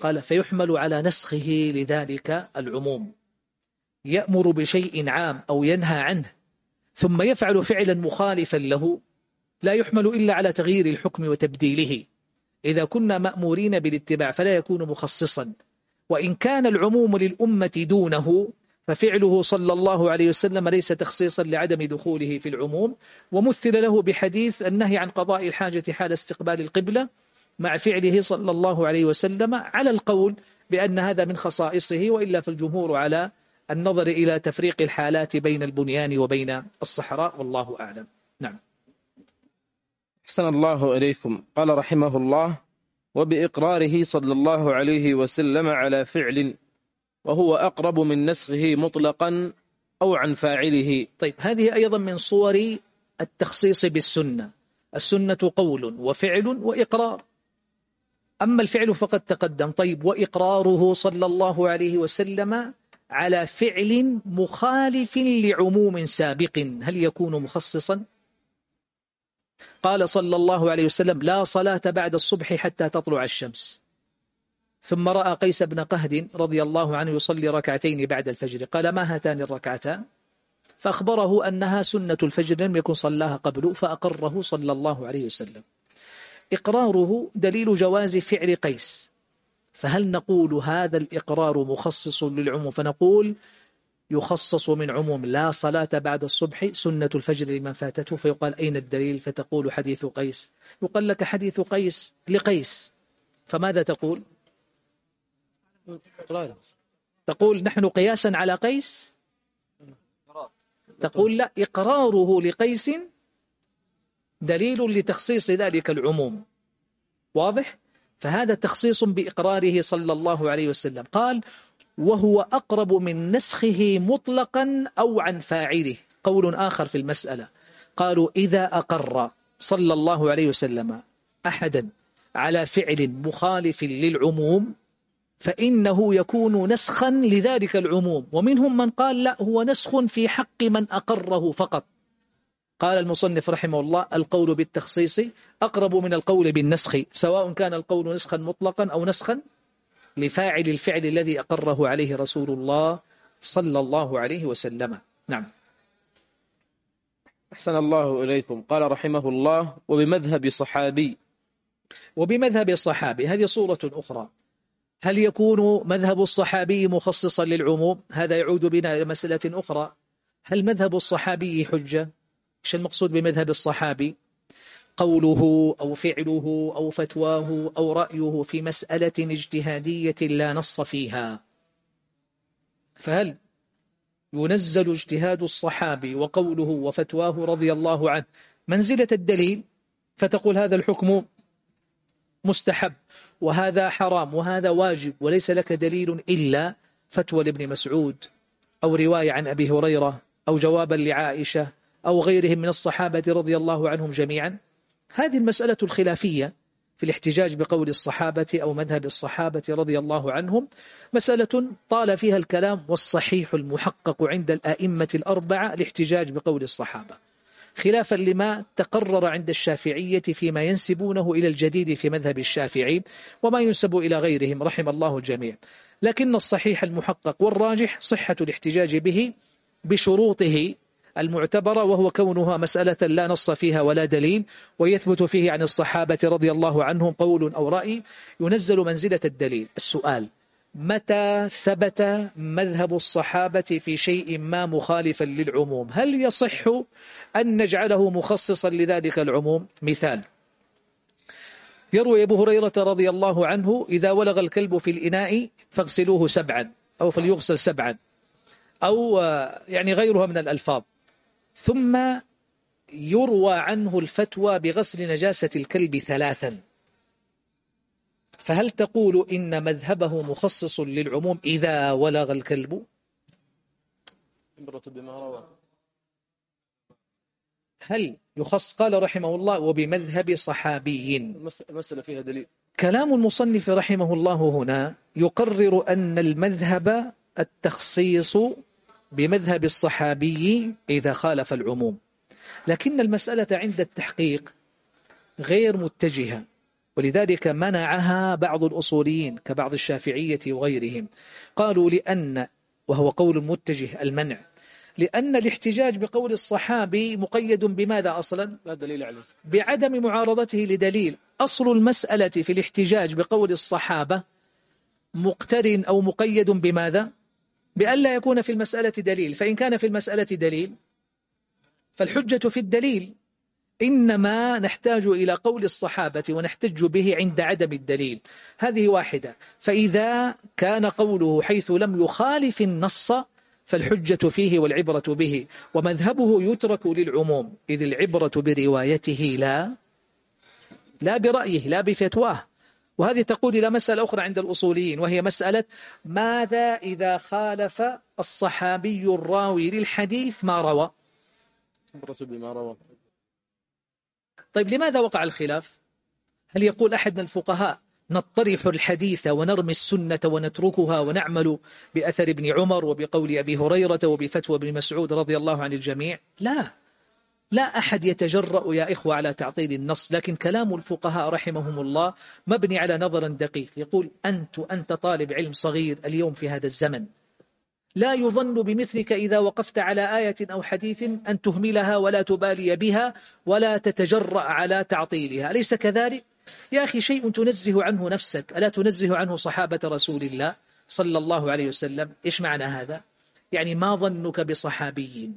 قال فيحمل على نسخه لذلك العموم. يأمر بشيء عام أو ينهى عنه ثم يفعل فعلا مخالفا له لا يحمل إلا على تغيير الحكم وتبديله. إذا كنا مأمورين بالاتباع فلا يكون مخصصا. وإن كان العموم للأمة دونه ففعله صلى الله عليه وسلم ليس تخصيصا لعدم دخوله في العموم ومثل له بحديث النهي عن قضاء الحاجة حال استقبال القبلة مع فعله صلى الله عليه وسلم على القول بأن هذا من خصائصه وإلا فالجمهور على النظر إلى تفريق الحالات بين البنيان وبين الصحراء والله أعلم. نعم. أحسن الله إليكم. قال رحمه الله وبإقراره صلى الله عليه وسلم على فعل وهو أقرب من نسخه مطلقا أو عن فاعله. طيب هذه أيضا من صور التخصيص بالسنة. السنة قول وفعل وإقرار. أما الفعل فقد تقدم. طيب وإقراره صلى الله عليه وسلم على فعل مخالف لعموم سابق. هل يكون مخصصا؟ قال صلى الله عليه وسلم لا صلاة بعد الصبح حتى تطلع الشمس. ثم رأى قيس بن قهد رضي الله عنه يصلي ركعتين بعد الفجر. قال ما هاتان الركعتان؟ فأخبره أنها سنة الفجر لم يكن صلاها قبل فأقره صلى الله عليه وسلم. إقراره دليل جواز فعل قيس. فهل نقول هذا الإقرار مخصص للعموم؟ فنقول يخصص من عموم. لا صلاة بعد الصبح سنة الفجر لمن فاتته. فيقال أين الدليل؟ فتقول حديث قيس. يقال لك حديث قيس لقيس. فماذا تقول؟ تقول نحن قياسا على قيس؟ تقول لا إقراره لقيس دليل لتخصيص ذلك العموم. واضح؟ فهذا تخصيص بإقراره صلى الله عليه وسلم. قال وهو أقرب من نسخه مطلقا أو عن فاعله. قول آخر في المسألة. قالوا إذا أقر صلى الله عليه وسلم أحدا على فعل مخالف للعموم فإنه يكون نسخا لذلك العموم. ومنهم من قال لا هو نسخ في حق من أقره فقط. قال المصنف رحمه الله القول بالتخصيص أقرب من القول بالنسخ سواء كان القول نسخا مطلقا أو نسخا لفاعل الفعل الذي أقره عليه رسول الله صلى الله عليه وسلم. نعم. أحسن الله إليكم. قال رحمه الله وبمذهب صحابي. وبمذهب الصحابي هذه صورة أخرى. هل يكون مذهب الصحابي مخصصا للعموم؟ هذا يعود بنا إلى مسألة أخرى. هل مذهب الصحابي حجة؟ إيش المقصود بمذهب الصحابي؟ قوله أو فعله أو فتواه أو رأيه في مسألة اجتهادية لا نص فيها. فهل ينزل اجتهاد الصحابي وقوله وفتواه رضي الله عنه منزلة الدليل؟ فتقول هذا الحكم مستحب. وهذا حرام وهذا واجب وليس لك دليل إلا فتوى لابن مسعود أو رواية عن أبي هريرة أو جوابا لعائشة أو غيرهم من الصحابة رضي الله عنهم جميعا. هذه المسألة الخلافية في الاحتجاج بقول الصحابة أو مذهب الصحابة رضي الله عنهم مسألة طال فيها الكلام والصحيح المحقق عند الآئمة الأربعة الاحتجاج بقول الصحابة. خلافا لما تقرر عند الشافعية فيما ينسبونه إلى الجديد في مذهب الشافعي وما ينسب إلى غيرهم رحم الله الجميع. لكن الصحيح المحقق والراجح صحة الاحتجاج به بشروطه المعتبرة وهو كونها مسألة لا نص فيها ولا دليل ويثبت فيه عن الصحابة رضي الله عنهم قول أو رأي ينزل منزلة الدليل. السؤال متى ثبت مذهب الصحابة في شيء ما مخالفا للعموم؟ هل يصح أن نجعله مخصصا لذلك العموم؟ مثال. يروي أبو هريرة رضي الله عنه إذا ولغ الكلب في الإناء فاغسلوه سبعا أو فليغسل سبعا أو يعني غيرها من الألفاظ. ثم يروى عنه الفتوى بغسل نجاسة الكلب ثلاثا. فهل تقول إن مذهبه مخصص للعموم إذا ولغ الكلب؟ هل يخص؟ قال رحمه الله وبمذهب صحابي. المسألة فيها دليل. كلام المصنف رحمه الله هنا يقرر أن المذهب التخصيص بمذهب الصحابي إذا خالف العموم. لكن المسألة عند التحقيق غير متجهة. ولذلك منعها بعض الأصوليين كبعض الشافعية وغيرهم. قالوا لأن وهو قول متجه المنع لأن الاحتجاج بقول الصحابي مقيد بماذا أصلا؟ لا دليل عليه. بعدم معارضته لدليل. أصل المسألة في الاحتجاج بقول الصحابة مقترن أو مقيد بماذا؟ بأن لا يكون في المسألة دليل. فإن كان في المسألة دليل فالحجة في الدليل إنما نحتاج إلى قول الصحابة ونحتج به عند عدم الدليل. هذه واحدة. فإذا كان قوله حيث لم يخالف النص فالحجة فيه والعبرة به. ومذهبه يترك للعموم. إذ العبرة بروايته لا لا برأيه لا بفتواه. وهذه تقود إلى مسألة أخرى عند الأصوليين وهي مسألة ماذا إذا خالف الصحابي الراوي للحديث ما روى؟ بما روى. طيب لماذا وقع الخلاف؟ هل يقول أحد من الفقهاء نطرح الحديث ونرمي السنة ونتركها ونعمل بأثر ابن عمر وبقول أبي هريرة وبفتوى ابن مسعود رضي الله عن الجميع؟ لا. لا أحد يتجرأ يا إخوة على تعطيل النص لكن كلام الفقهاء رحمهم الله مبني على نظر دقيق. يقول أنت أنت طالب علم صغير اليوم في هذا الزمن. لا يظن بمثلك إذا وقفت على آية أو حديث أن تهملها ولا تبالي بها ولا تتجرأ على تعطيلها. أليس كذلك؟ يا أخي شيء تنزه عنه نفسك. ألا تنزه عنه صحابة رسول الله صلى الله عليه وسلم؟ إيش معنى هذا؟ يعني ما ظنك بصحابي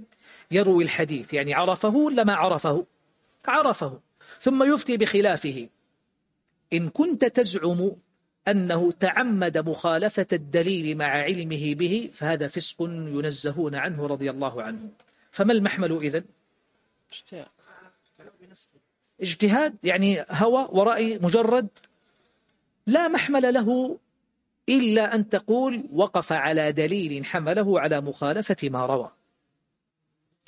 يروي الحديث يعني عرفه ولا ما عرفه؟ عرفه. ثم يفتي بخلافه. إن كنت تزعم أنه تعمد مخالفة الدليل مع علمه به فهذا فسق ينزهون عنه رضي الله عنه. فما المحمل إذن؟ اجتهاد. يعني هوى ورأي مجرد. لا محمل له إلا أن تقول وقف على دليل حمله على مخالفة ما روى.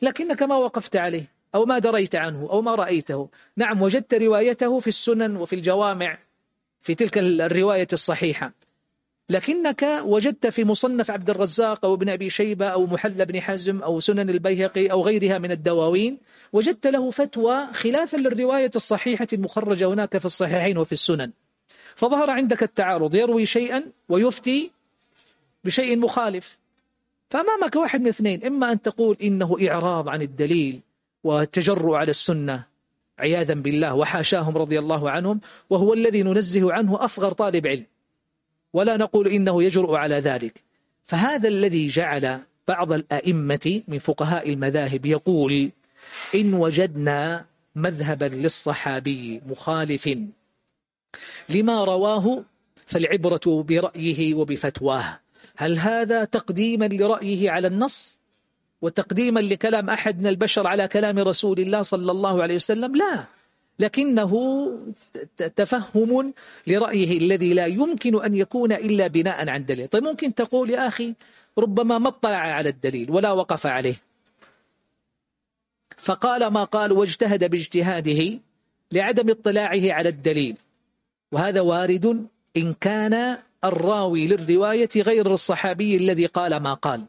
لكنك ما وقفت عليه أو ما دريت عنه أو ما رأيته. نعم وجدت روايته في السنن وفي الجوامع. في تلك الرواية الصحيحة. لكنك وجدت في مصنف عبد الرزاق أو ابن أبي شيبة أو محل بن حزم أو سنن البيهقي أو غيرها من الدواوين وجدت له فتوى خلافا للرواية الصحيحة المخرجة هناك في الصحيحين وفي السنن. فظهر عندك التعارض يروي شيئا ويفتي بشيء مخالف. فأمامك واحد من اثنين إما أن تقول إنه إعراض عن الدليل والتجرؤ على السنة عياذا بالله وحاشاهم رضي الله عنهم وهو الذي ننزه عنه أصغر طالب علم. ولا نقول إنه يجرؤ على ذلك. فهذا الذي جعل بعض الأئمة من فقهاء المذاهب يقول إن وجدنا مذهبا للصحابي مخالف لما رواه فالعبرة برأيه وبفتواه. هل هذا تقديما لرأيه على النص؟ وتقديما لكلام أحد من البشر على كلام رسول الله صلى الله عليه وسلم لا. لكنه تفهم لرأيه الذي لا يمكن أن يكون إلا بناء عن دليل. طيب ممكن تقول يا أخي ربما ما اطلع على الدليل ولا وقف عليه. فقال ما قال واجتهد باجتهاده لعدم اطلاعه على الدليل. وهذا وارد إن كان الراوي للرواية غير الصحابي الذي قال ما قال.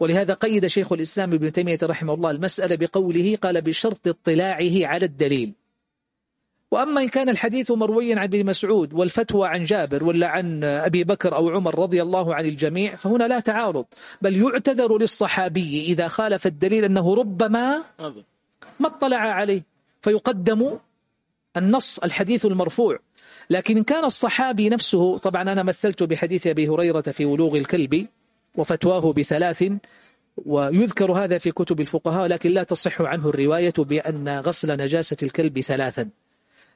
ولهذا قيد شيخ الإسلام ابن تيمية رحمه الله المسألة بقوله قال بشرط اطلاعه على الدليل. وأما إن كان الحديث مرويا عن ابن مسعود والفتوى عن جابر ولا عن أبي بكر أو عمر رضي الله عن الجميع فهنا لا تعارض. بل يعتذر للصحابي إذا خالف الدليل أنه ربما ما اطلع عليه. فيقدم النص الحديث المرفوع. لكن إن كان الصحابي نفسه طبعا أنا مثلت بحديث أبي هريرة في ولوغ الكلب وفتواه بثلاث ويذكر هذا في كتب الفقهاء لكن لا تصح عنه الرواية بأن غسل نجاسة الكلب ثلاثا.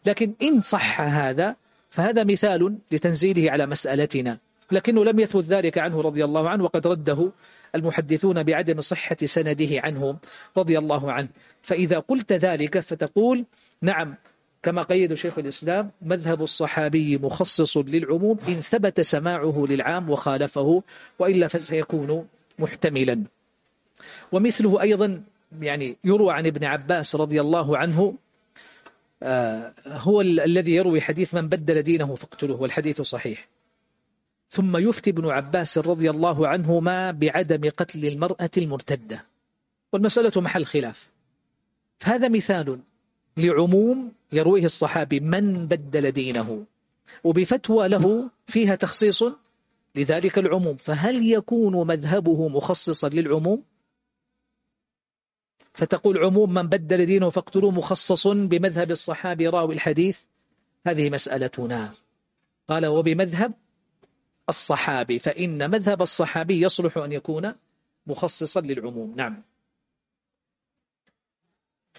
لكن إن صح هذا فهذا مثال لتنزيله على مسألتنا. لكنه لم يثبت ذلك عنه رضي الله عنه وقد رده المحدثون بعدم صحة سنده عنه رضي الله عنه. فإذا قلت ذلك فتقول نعم كما قيد شيخ الإسلام مذهب الصحابي مخصص للعموم إن ثبت سماعه للعام وخالفه وإلا فسيكون محتملا. ومثله أيضا يعني يروى عن ابن عباس رضي الله عنه آه، هو الذي يروي حديث من بدل دينه فاقتلوه والحديث صحيح. ثم يفتي ابن عباس رضي الله عنهما بعدم قتل المرأة المرتدة. والمسألة محل خلاف. فهذا مثال لعموم يرويه الصحابي من بدل دينه؟ وبفتوى له فيها تخصيص لذلك العموم. فهل يكون مذهبه مخصصا للعموم؟ فتقول عموم من بدل دينه فاقتلوه مخصص بمذهب الصحابي راوي الحديث؟ هذه مسألتنا. قال وبمذهب الصحابي فإن مذهب الصحابي يصلح أن يكون مخصصا للعموم. نعم.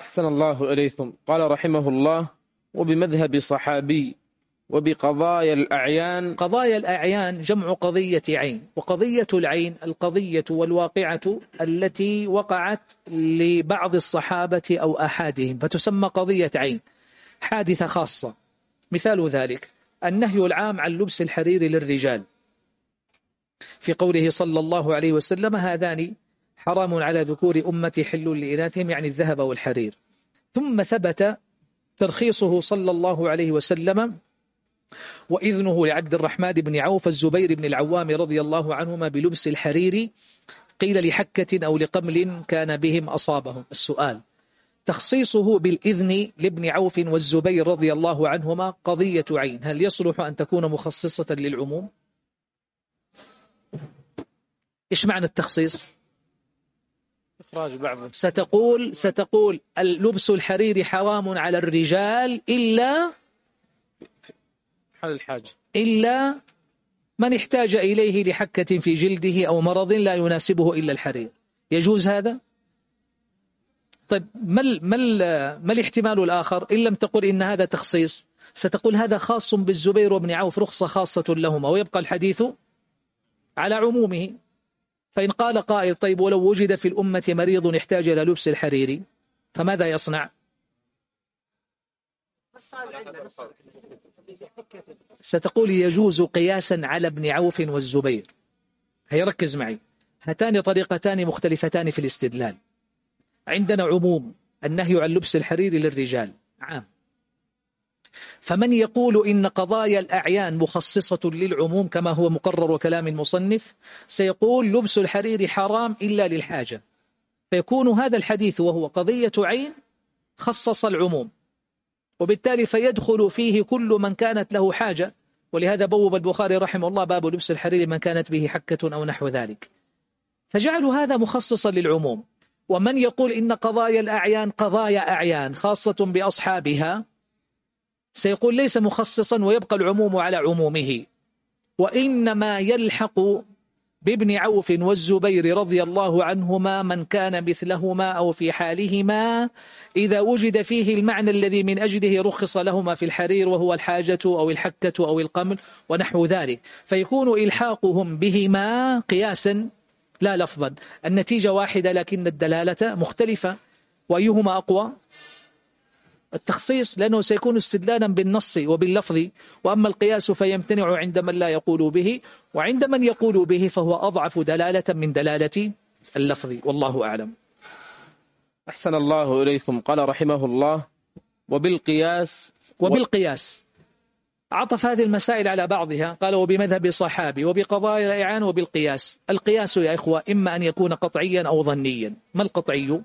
أحسن الله إليكم. قال رحمه الله وبمذهب صحابي وبقضايا الأعيان. قضايا الأعيان جمع قضية عين وقضية العين القضية والواقعة التي وقعت لبعض الصحابة أو أحادهم فتسمى قضية عين حادثة خاصة. مثال ذلك النهي العام عن لبس الحرير للرجال. في قوله صلى الله عليه وسلم هذان حرام على ذكور أمتي حل لإناثهم يعني الذهب والحرير ثم ثبت ترخيصه صلى الله عليه وسلم وإذنه لعبد الرحمن بن عوف الزبير بن العوام رضي الله عنهما بلبس الحرير قيل لحكة أو لقمل كان بهم أصابهم السؤال تخصيصه بالإذن لابن عوف والزبير رضي الله عنهما قضية عين هل يصلح أن تكون مخصصة للعموم؟ إيش معنى التخصيص؟ إخراج بعض. ستقول ستقول اللبس الحرير حرام على الرجال إلا حال الحاجة إلا من احتاج إليه لحكة في جلده أو مرض لا يناسبه إلا الحرير. يجوز هذا؟ طيب ما ما ما الاحتمال الآخر؟ إن لم تقل إن هذا تخصيص ستقول هذا خاص بالزبير وابن عوف رخصة خاصة لهما ويبقى الحديث على عمومه. فإن قال قائل طيب ولو وجد في الأمة مريض يحتاج إلى لبس الحرير فماذا يصنع؟ ستقول يجوز قياسا على ابن عوف والزبير. هيا ركز معي. هاتان طريقتان مختلفتان في الاستدلال. عندنا عموم النهي عن لبس الحرير للرجال. عام. فمن يقول إن قضايا الأعيان مخصصة للعموم كما هو مقرر وكلام المصنف سيقول لبس الحرير حرام إلا للحاجة. فيكون هذا الحديث وهو قضية عين خصص العموم. وبالتالي فيدخل فيه كل من كانت له حاجة. ولهذا بوب البخاري رحمه الله باب لبس الحرير من كانت به حكة أو نحو ذلك. فجعلوا هذا مخصصا للعموم. ومن يقول إن قضايا الأعيان قضايا أعيان خاصة بأصحابها سيقول ليس مخصصا ويبقى العموم على عمومه. وإنما يلحق بابن عوف والزبير رضي الله عنهما من كان مثلهما أو في حالهما إذا وجد فيه المعنى الذي من أجله رخص لهما في الحرير وهو الحاجة أو الحكة أو القمل ونحو ذلك. فيكون إلحاقهم بهما قياسا لا لفظا. النتيجة واحدة لكن الدلالة مختلفة وأيهما أقوى؟ التخصيص لأنه سيكون استدلالا بالنص وباللفظ وأما القياس فيمتنع عند من لا يقول به وعند من يقول به فهو أضعف دلالة من دلالة اللفظ. والله أعلم. أحسن الله إليكم. قال رحمه الله وبالقياس وبالقياس. عطف هذه المسائل على بعضها. قال وبمذهب صحابي وبقضايا الإعان وبالقياس. القياس يا إخوة إما أن يكون قطعيا أو ظنيا. ما القطعي؟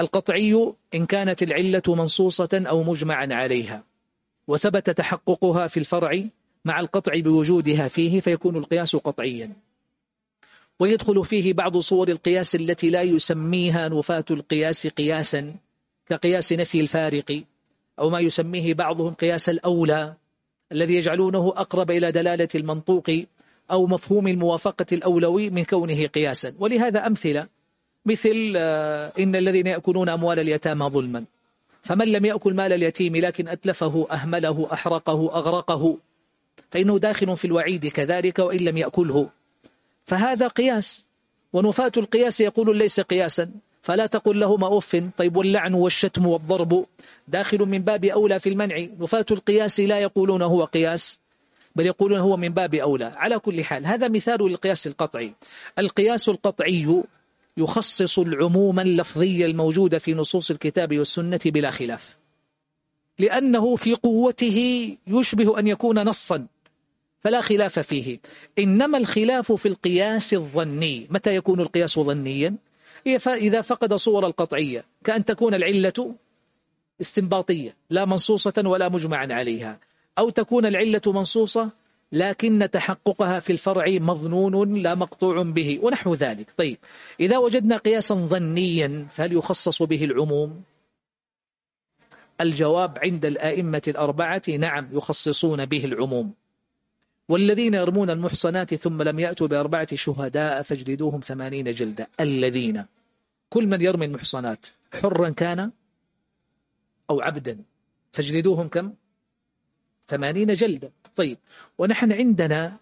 القطعي إن كانت العلة منصوصة أو مجمعا عليها وثبت تحققها في الفرع مع القطع بوجودها فيه فيكون القياس قطعيا. ويدخل فيه بعض صور القياس التي لا يسميها نفاة القياس قياسا كقياس نفي الفارق أو ما يسميه بعضهم قياس الأولى الذي يجعلونه أقرب إلى دلالة المنطوق أو مفهوم الموافقة الأولوي من كونه قياسا. ولهذا أمثلة مثل آه، إن الذين يأكلون أموال اليتامى ظلما. فمن لم يأكل مال اليتيم لكن أتلفه أهمله أحرقه أغرقه فإنه داخل في الوعيد كذلك وإن لم يأكله. فهذا قياس. ونفاة القياس يقول ليس قياسا. فلا تقل لهما أف طيب واللعن والشتم والضرب داخل من باب أولى في المنع. نفاة القياس لا يقولون هو قياس بل يقولون هو من باب أولى. على كل حال هذا مثال للقياس القطعي. القياس القطعي يخصص العموم اللفظي الموجود في نصوص الكتاب والسنة بلا خلاف. لأنه في قوته يشبه أن يكون نصا فلا خلاف فيه. إنما الخلاف في القياس الظني. متى يكون القياس ظنيا؟ إذا فقد صور القطعية. كأن تكون العلة استنباطية لا منصوصة ولا مجمعا عليها. أو تكون العلة منصوصة لكن تحققها في الفرع مظنون لا مقطوع به ونحو ذلك. طيب إذا وجدنا قياسا ظنيا فهل يخصص به العموم؟ الجواب عند الآئمة الأربعة نعم يخصصون به العموم. والذين يرمون المحصنات ثم لم يأتوا بأربعة شهداء فاجلدوهم ثمانين جلدة. الذين كل من يرمي المحصنات حرا كان أو عبدا فاجلدوهم كم؟ ثمانين جلدة طيب ونحن عندنا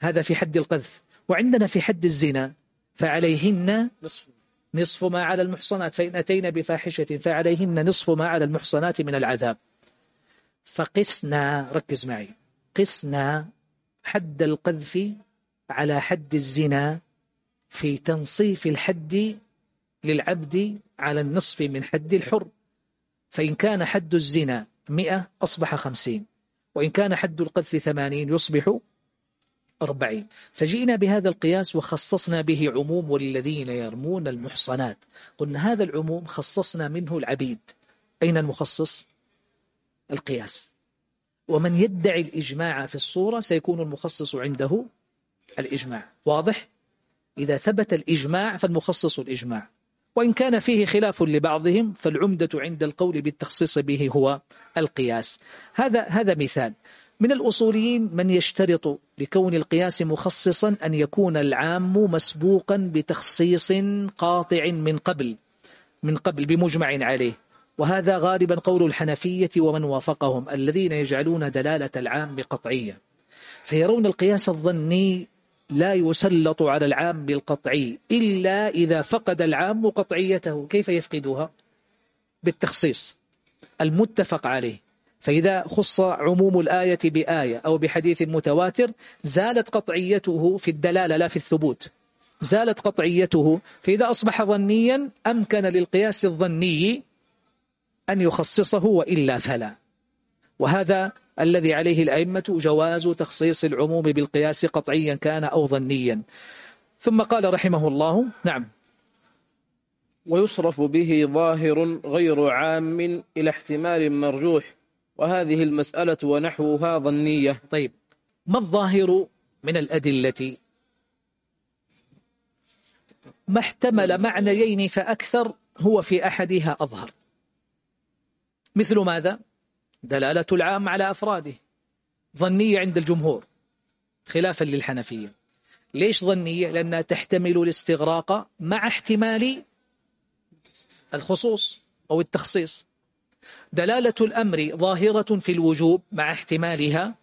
هذا في حد القذف وعندنا في حد الزنا فعليهن نصف. نصف ما على المحصنات. فإن أتينا بفاحشة فعليهن نصف ما على المحصنات من العذاب. فقسنا ركز معي قسنا حد القذف على حد الزنا في تنصيف الحد للعبد على النصف من حد الحر. فإن كان حد الزنا مئة أصبح خمسين. وإن كان حد القذف ثمانين يصبح أربعين. فجئنا بهذا القياس وخصصنا به عموم والذين يرمون المحصنات. قلنا هذا العموم خصصنا منه العبيد. أين المخصص؟ القياس. ومن يدعي الإجماع في الصورة سيكون المخصص عنده الإجماع. واضح؟ إذا ثبت الإجماع فالمخصص الإجماع. وإن كان فيه خلاف لبعضهم فالعمدة عند القول بالتخصيص به هو القياس. هذا هذا مثال. من الأصوليين من يشترط لكون القياس مخصصا أن يكون العام مسبوقا بتخصيص قاطع من قبل من قبل بمجمع عليه. وهذا غالبا قول الحنفية ومن وافقهم الذين يجعلون دلالة العام بقطعية. فيرون القياس الظني لا يسلط على العام بالقطعي إلا إذا فقد العام قطعيته. كيف يفقدها؟ بالتخصيص المتفق عليه. فإذا خص عموم الآية بآية أو بحديث متواتر زالت قطعيته في الدلالة لا في الثبوت. زالت قطعيته. فإذا أصبح ظنيا أمكن للقياس الظني أن يخصصه وإلا فلا. وهذا الذي عليه الأئمة جواز تخصيص العموم بالقياس قطعيا كان أو ظنيا. ثم قال رحمه الله نعم. ويصرف به ظاهر غير عام إلى احتمال مرجوح وهذه المسألة ونحوها ظنية. طيب ما الظاهر من الأدلة؟ ما احتمل معنيين فأكثر هو في أحدها أظهر. مثل ماذا؟ دلالة العام على أفراده ظنية عند الجمهور خلافا للحنفية. ليش ظنية؟ لأنها تحتمل الاستغراق مع احتمال الخصوص أو التخصيص. دلالة الأمر ظاهرة في الوجوب مع احتمالها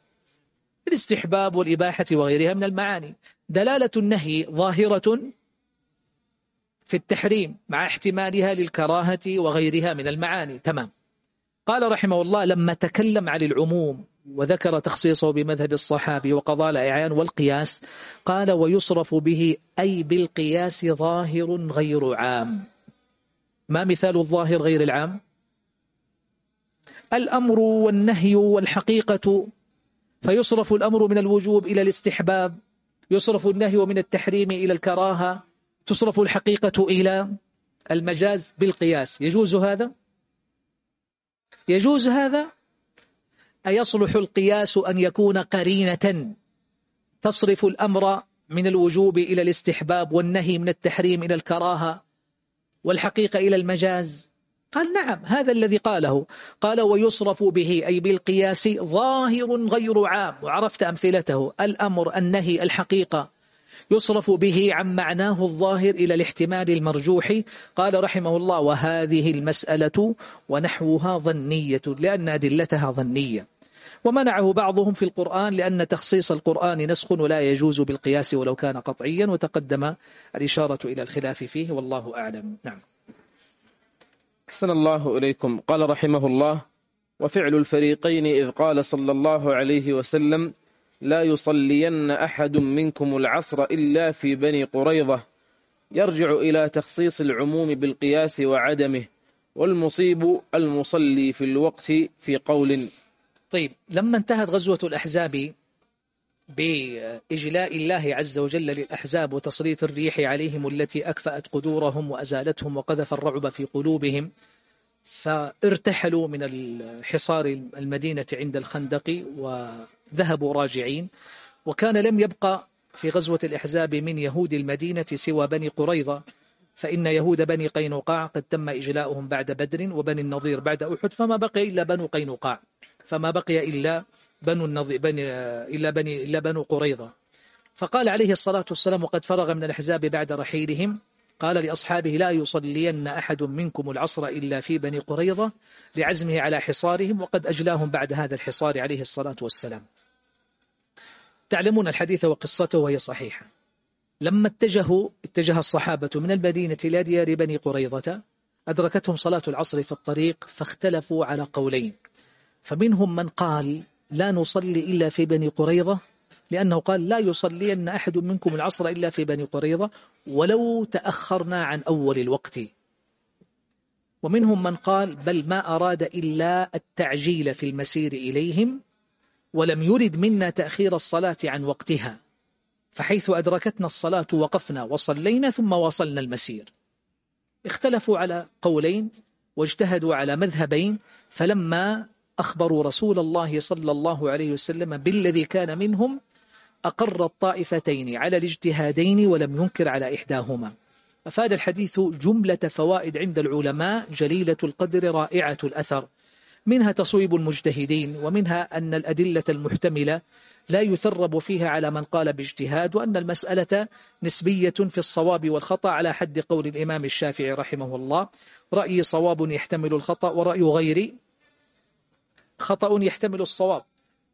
الاستحباب والإباحة وغيرها من المعاني. دلالة النهي ظاهرة في التحريم مع احتمالها للكراهة وغيرها من المعاني. تمام. قال رحمه الله لما تكلم عن العموم وذكر تخصيصه بمذهب الصحابي وقضاء الإعيان والقياس قال ويصرف به أي بالقياس ظاهر غير عام. ما مثال الظاهر غير العام؟ الأمر والنهي والحقيقة. فيصرف الأمر من الوجوب إلى الاستحباب يصرف النهي من التحريم إلى الكراهة تصرف الحقيقة إلى المجاز بالقياس. يجوز هذا؟ يجوز هذا؟ أيصلح القياس أن يكون قرينة تصرف الأمر من الوجوب إلى الاستحباب والنهي من التحريم إلى الكراهة والحقيقة إلى المجاز؟ قال نعم هذا الذي قاله. قال ويصرف به أي بالقياس ظاهر غير عام. وعرفت أمثلته الأمر النهي الحقيقة. يصرف به عن معناه الظاهر إلى الاحتمال المرجوح. قال رحمه الله وهذه المسألة ونحوها ظنية لأن أدلتها ظنية. ومنعه بعضهم في القرآن لأن تخصيص القرآن نسخ ولا يجوز بالقياس ولو كان قطعيا وتقدم الإشارة إلى الخلاف فيه والله أعلم. نعم. أحسن الله إليكم. قال رحمه الله وفعل الفريقين إذ قال صلى الله عليه وسلم لا يصلين أحد منكم العصر إلا في بني قريظة. يرجع إلى تخصيص العموم بالقياس وعدمه والمصيب المصلي في الوقت في قول. طيب لما انتهت غزوة الأحزاب بإجلاء الله عز وجل للأحزاب وتسليط الريح عليهم التي أكفأت قدورهم وأزالتهم وقذف الرعب في قلوبهم فارتحلوا من الحصار المدينة عند الخندق وذهبوا راجعين. وكان لم يبقى في غزوة الأحزاب من يهود المدينة سوى بني قريظة فإن يهود بني قينقاع قد تم إجلاؤهم بعد بدر وبني النظير بعد أحد فما بقي إلا بنو قينقاع. فما بقي إلا بنو النظير بني إلا بني إلا بنو قريظة. فقال عليه الصلاة والسلام وقد فرغ من الأحزاب بعد رحيلهم قال لأصحابه لا يصلين أحد منكم العصر إلا في بني قريظة لعزمه على حصارهم وقد أجلاهم بعد هذا الحصار عليه الصلاة والسلام. تعلمون الحديث وقصته وهي صحيحة. لما اتجهوا اتجه الصحابة من المدينة إلى ديار بني قريظة أدركتهم صلاة العصر في الطريق فاختلفوا على قولين. فمنهم من قال لا نصلي إلا في بني قريظة لأنه قال لا يصلين أحد منكم العصر إلا في بني قريظة ولو تأخرنا عن أول الوقت. ومنهم من قال بل ما أراد إلا التعجيل في المسير إليهم ولم يرد منا تأخير الصلاة عن وقتها فحيث أدركتنا الصلاة وقفنا وصلينا ثم واصلنا المسير. اختلفوا على قولين واجتهدوا على مذهبين فلما أخبروا رسول الله صلى الله عليه وسلم بالذي كان منهم أقر الطائفتين على الاجتهادين ولم ينكر على إحداهما. أفاد الحديث جملة فوائد عند العلماء جليلة القدر رائعة الأثر. منها تصويب المجتهدين ومنها أن الأدلة المحتملة لا يثرب فيها على من قال باجتهاد وأن المسألة نسبية في الصواب والخطأ على حد قول الإمام الشافعي رحمه الله. رأي صواب يحتمل الخطأ ورأي غيري خطأ يحتمل الصواب.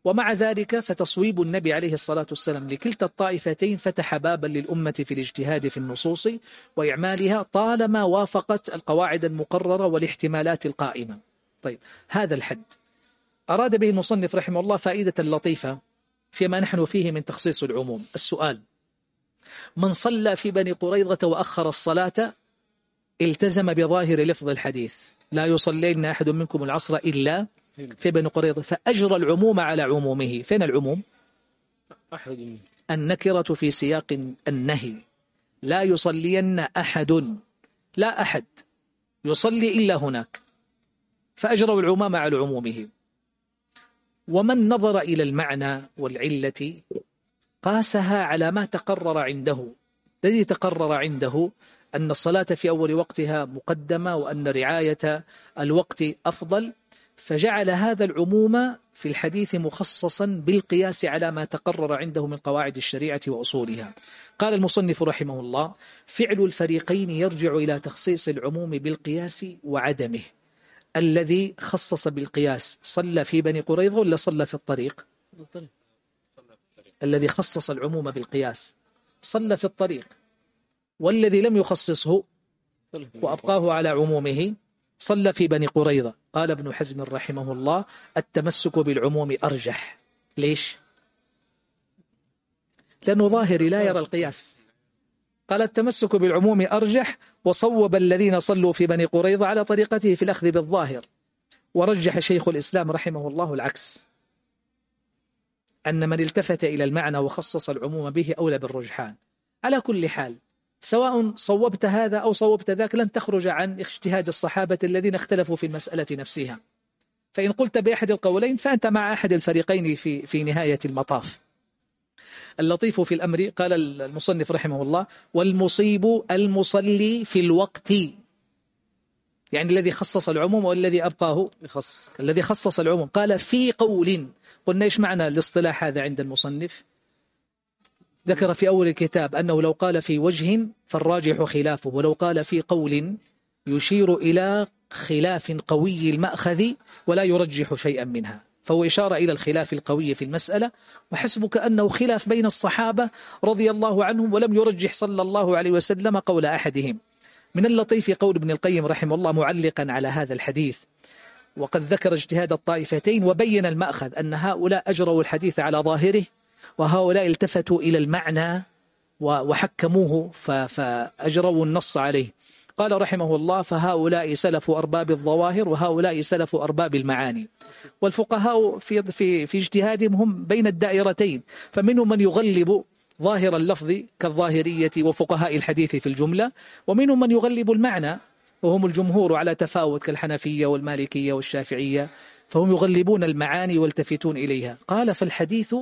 ومع ذلك فتصويب النبي عليه الصلاة والسلام لكلتا الطائفتين فتح بابا للأمة في الاجتهاد في النصوص وإعمالها طالما وافقت القواعد المقررة والاحتمالات القائمة. طيب هذا الحد. أراد به المصنف رحمه الله فائدة لطيفة فيما نحن فيه من تخصيص العموم. السؤال من صلى في بني قريظة وأخر الصلاة التزم بظاهر لفظ الحديث. لا يصلين أحد منكم العصر إلا في بني قريظة فأجرى العموم على عمومه. فين العموم؟ أحد. النكرة في سياق النهي. لا يصلين أحد. لا أحد. يصلي إلا هناك. فأجروا العموم على عمومه. ومن نظر إلى المعنى والعلة قاسها على ما تقرر عنده. الذي تقرر عنده أن الصلاة في أول وقتها مقدمة وأن رعاية الوقت أفضل. فجعل هذا العموم في الحديث مخصصا بالقياس على ما تقرر عنده من قواعد الشريعة وأصولها. قال المصنف رحمه الله فعل الفريقين يرجع إلى تخصيص العموم بالقياس وعدمه. الذي خصص بالقياس صلى في بني قريظة ولا صلى في الطريق؟ الذي خصص العموم بالقياس صلى في الطريق. والذي لم يخصصه وأبقاه على عمومه صلى في بني قريظة. قال ابن حزم رحمه الله التمسك بالعموم أرجح. ليش؟ لأنه ظاهري لا يرى القياس. قال التمسك بالعموم أرجح وصوب الذين صلوا في بني قريظة على طريقته في الأخذ بالظاهر. ورجح شيخ الإسلام رحمه الله العكس. أن من التفت إلى المعنى وخصص العموم به أولى بالرجحان. على كل حال سواء صوبت هذا أو صوبت ذاك لن تخرج عن اجتهاد الصحابة الذين اختلفوا في المسألة نفسها. فإن قلت بأحد القولين فأنت مع أحد الفريقين في, في نهاية المطاف. اللطيف في الأمر قال المصنف رحمه الله والمصيب المصلي في الوقت يعني الذي خصص العموم والذي أبقاه. الذي خصص العموم. قال في قول قلنا إيش معنى الاصطلاح هذا عند المصنف؟ ذكر في أول الكتاب أنه لو قال في وجه فالراجح خلافه ولو قال في قول يشير إلى خلاف قوي المأخذ ولا يرجح شيئا منها. فهو إشارة إلى الخلاف القوي في المسألة وحسبك أنه خلاف بين الصحابة رضي الله عنهم ولم يرجح صلى الله عليه وسلم قول أحدهم. من اللطيف قول ابن القيم رحمه الله معلقا على هذا الحديث. وقد ذكر اجتهاد الطائفتين وبين المأخذ أن هؤلاء أجروا الحديث على ظاهره وهؤلاء التفتوا إلى المعنى وحكموه فأجروا النص عليه. قال رحمه الله فهؤلاء سلف أرباب الظواهر وهؤلاء سلف أرباب المعاني. والفقهاء في, في, في اجتهادهم هم بين الدائرتين فمنهم من يغلب ظاهر اللفظ كالظاهرية وفقهاء الحديث في الجملة ومنهم من يغلب المعنى وهم الجمهور على تفاوت كالحنفية والمالكية والشافعية فهم يغلبون المعاني والتفتون إليها. قال فالحديث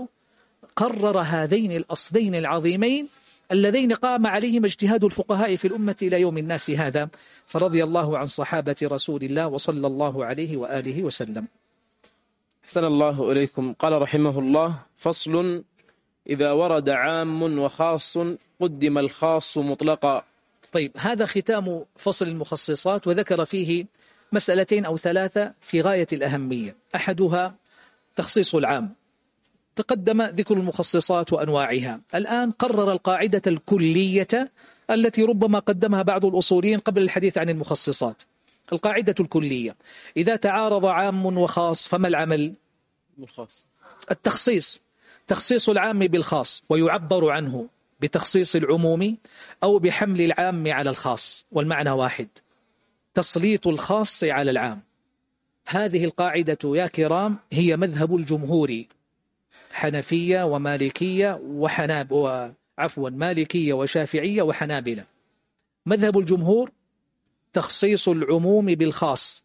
قرر هذين الأصلين العظيمين اللذين قام عليهما اجتهاد الفقهاء في الأمة إلى يوم الناس هذا فرضي الله عن صحابة رسول الله وصلى الله عليه وآله وسلم. حسن الله إليكم. قال رحمه الله فصل إذا ورد عام وخاص قدم الخاص مطلقا. طيب هذا ختام فصل المخصصات وذكر فيه مسألتين أو ثلاثة في غاية الأهمية. أحدها تخصيص العام. تقدم ذكر المخصصات وأنواعها. الآن قرر القاعدة الكلية التي ربما قدمها بعض الأصوليين قبل الحديث عن المخصصات. القاعدة الكلية. إذا تعارض عام وخاص فما العمل؟ الخاص التخصيص. تخصيص العام بالخاص ويعبر عنه بتخصيص العموم أو بحمل العام على الخاص والمعنى واحد. تسليط الخاص على العام. هذه القاعدة يا كرام هي مذهب الجمهور. حنفية ومالكية وحناب وعفوا مالكية وشافعية وحنابلة. مذهب الجمهور تخصيص العموم بالخاص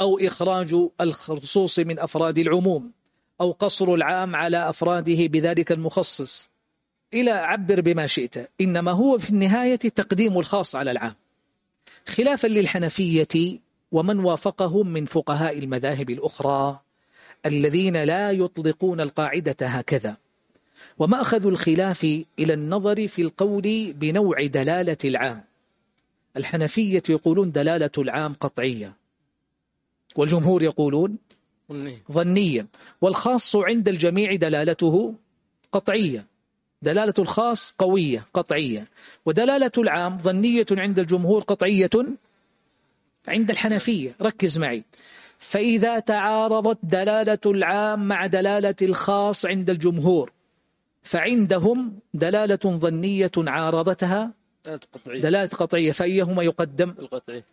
أو إخراج الخصوص من أفراد العموم أو قصر العام على أفراده بذلك المخصص. إلى عبر بما شئت إنما هو في النهاية تقديم الخاص على العام. خلافا للحنفية ومن وافقهم من فقهاء المذاهب الأخرى. الذين لا يطلقون القاعدة هكذا. وما أخذوا الخلاف إلى النظر في القول بنوع دلالة العام. الحنفية يقولون دلالة العام قطعية. والجمهور يقولون ظنية. والخاص عند الجميع دلالته قطعية. دلالة الخاص قوية قطعية. ودلالة العام ظنية عند الجمهور قطعية عند الحنفية. ركز معي. فإذا تعارضت دلالة العام مع دلالة الخاص عند الجمهور فعندهم دلالة ظنية عارضتها دلالة قطعية. فأيهما يقدم؟ القطعي.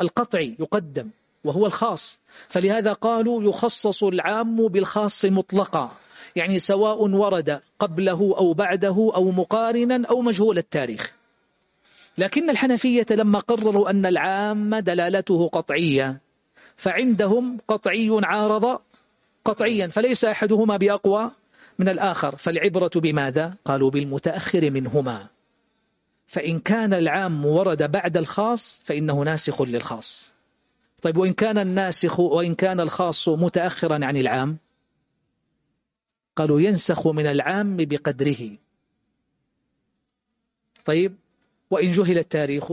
القطعي يقدم وهو الخاص. فلهذا قالوا يخصص العام بالخاص مطلقا يعني سواء ورد قبله أو بعده أو مقارنا أو مجهول التاريخ. لكن الحنفية لما قرروا أن العام دلالته قطعية فعندهم قطعي عارض قطعيا فليس أحدهما بأقوى من الآخر. فالعبرة بماذا؟ قالوا بالمتأخر منهما. فإن كان العام ورد بعد الخاص فإنه ناسخ للخاص. طيب وإن كان الناسخ وإن كان الخاص متأخرا عن العام؟ قالوا ينسخ من العام بقدره. طيب وإن جهل التاريخ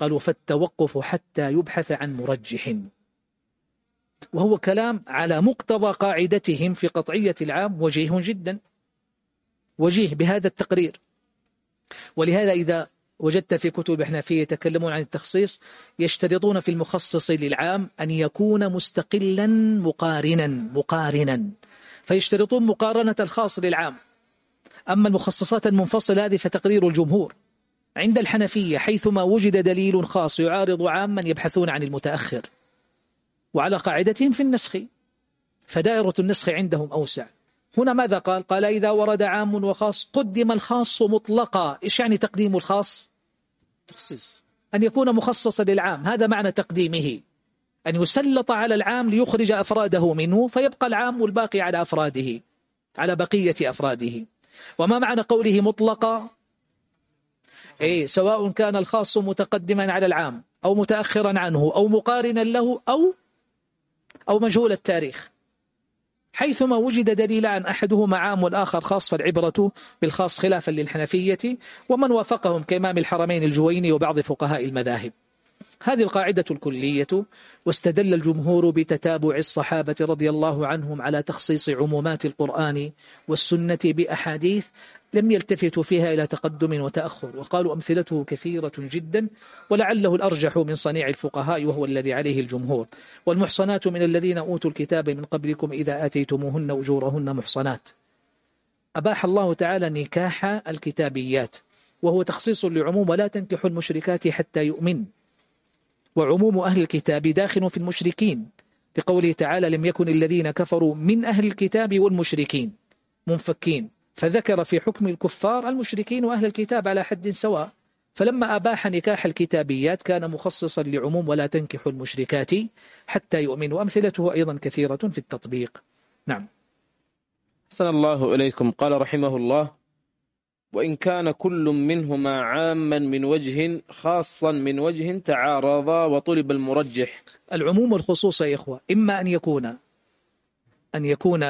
قالوا فالتوقف حتى يبحث عن مرجح. وهو كلام على مقتضى قاعدتهم في قطعية العام وجيه جدا وجيه بهذا التقرير. ولهذا إذا وجدت في كتب حنفية يتكلمون عن التخصيص يشترطون في المخصص للعام أن يكون مستقلا مقارنا مقارنا. فيشترطون مقارنة الخاص للعام. أما المخصصات المنفصلة هذه فتقرير الجمهور. عند الحنفية حيثما وجد دليل خاص يعارض عاما يبحثون عن المتأخر. وعلى قاعدتهم في النسخ. فدائرة النسخ عندهم أوسع. هنا ماذا قال؟ قال إذا ورد عام وخاص قدم الخاص مطلقا. إيش يعني تقديم الخاص؟ تخصيص. أن يكون مخصصا للعام. هذا معنى تقديمه. أن يسلط على العام ليخرج أفراده منه فيبقى العام الباقي على أفراده على بقية أفراده. وما معنى قوله مطلقا؟ أي سواء كان الخاص متقدما على العام أو متأخرا عنه أو مقارنا له أو أو مجهول التاريخ. حيثما وجد دليل عن أحدهما عام والآخر خاص فالعبرة بالخاص خلافا للحنفية ومن وافقهم كإمام الحرمين الجويني وبعض فقهاء المذاهب. هذه القاعدة الكلية واستدل الجمهور بتتابع الصحابة رضي الله عنهم على تخصيص عمومات القرآن والسنة بأحاديث لم يلتفتوا فيها إلى تقدم وتأخر وقالوا أمثلته كثيرة جدا ولعله الأرجح من صنيع الفقهاء وهو الذي عليه الجمهور. والمحصنات من الذين أوتوا الكتاب من قبلكم إذا آتيتموهن أجورهن محصنات. أباح الله تعالى نكاح الكتابيات وهو تخصيص لعموم ولا تنكحوا المشركات حتى يؤمن. وعموم أهل الكتاب داخل في المشركين لقوله تعالى لم يكن الذين كفروا من أهل الكتاب والمشركين منفكين. فذكر في حكم الكفار المشركين وأهل الكتاب على حد سواء. فلما أباح نكاح الكتابيات كان مخصصا لعموم ولا تنكحوا المشركات حتى يؤمنوا. أمثلته أيضا كثيرة في التطبيق. نعم. حسن الله إليكم. قال رحمه الله وإن كان كل منهما عاما من وجه خاصا من وجه تعارضا وطلب المرجح. العموم والخصوص يا إخوة إما أن يكون أن يكون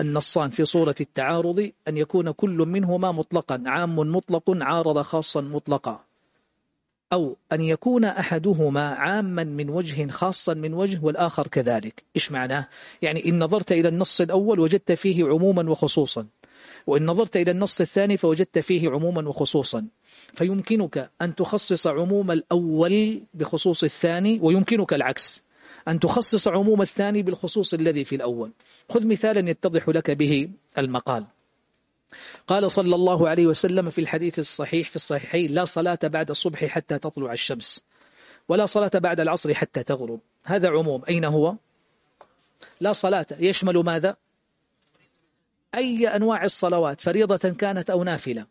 النصان في صورة التعارض أن يكون كل منهما مطلقا عام مطلق عارض خاصا مطلقا. أو أن يكون أحدهما عاما من وجه خاصا من وجه والآخر كذلك. إيش معناه؟ يعني إن نظرت إلى النص الأول وجدت فيه عموما وخصوصا. وإن نظرت إلى النص الثاني فوجدت فيه عموما وخصوصا. فيمكنك أن تخصص عموم الأول بخصوص الثاني ويمكنك العكس. أن تخصص عموم الثاني بالخصوص الذي في الأول. خذ مثالا يتضح لك به المقال. قال صلى الله عليه وسلم في الحديث الصحيح في الصحيحين لا صلاة بعد الصبح حتى تطلع الشمس ولا صلاة بعد العصر حتى تغرب. هذا عموم. أين هو؟ لا صلاة. يشمل ماذا؟ أي أنواع الصلوات فريضة كانت أو نافلة.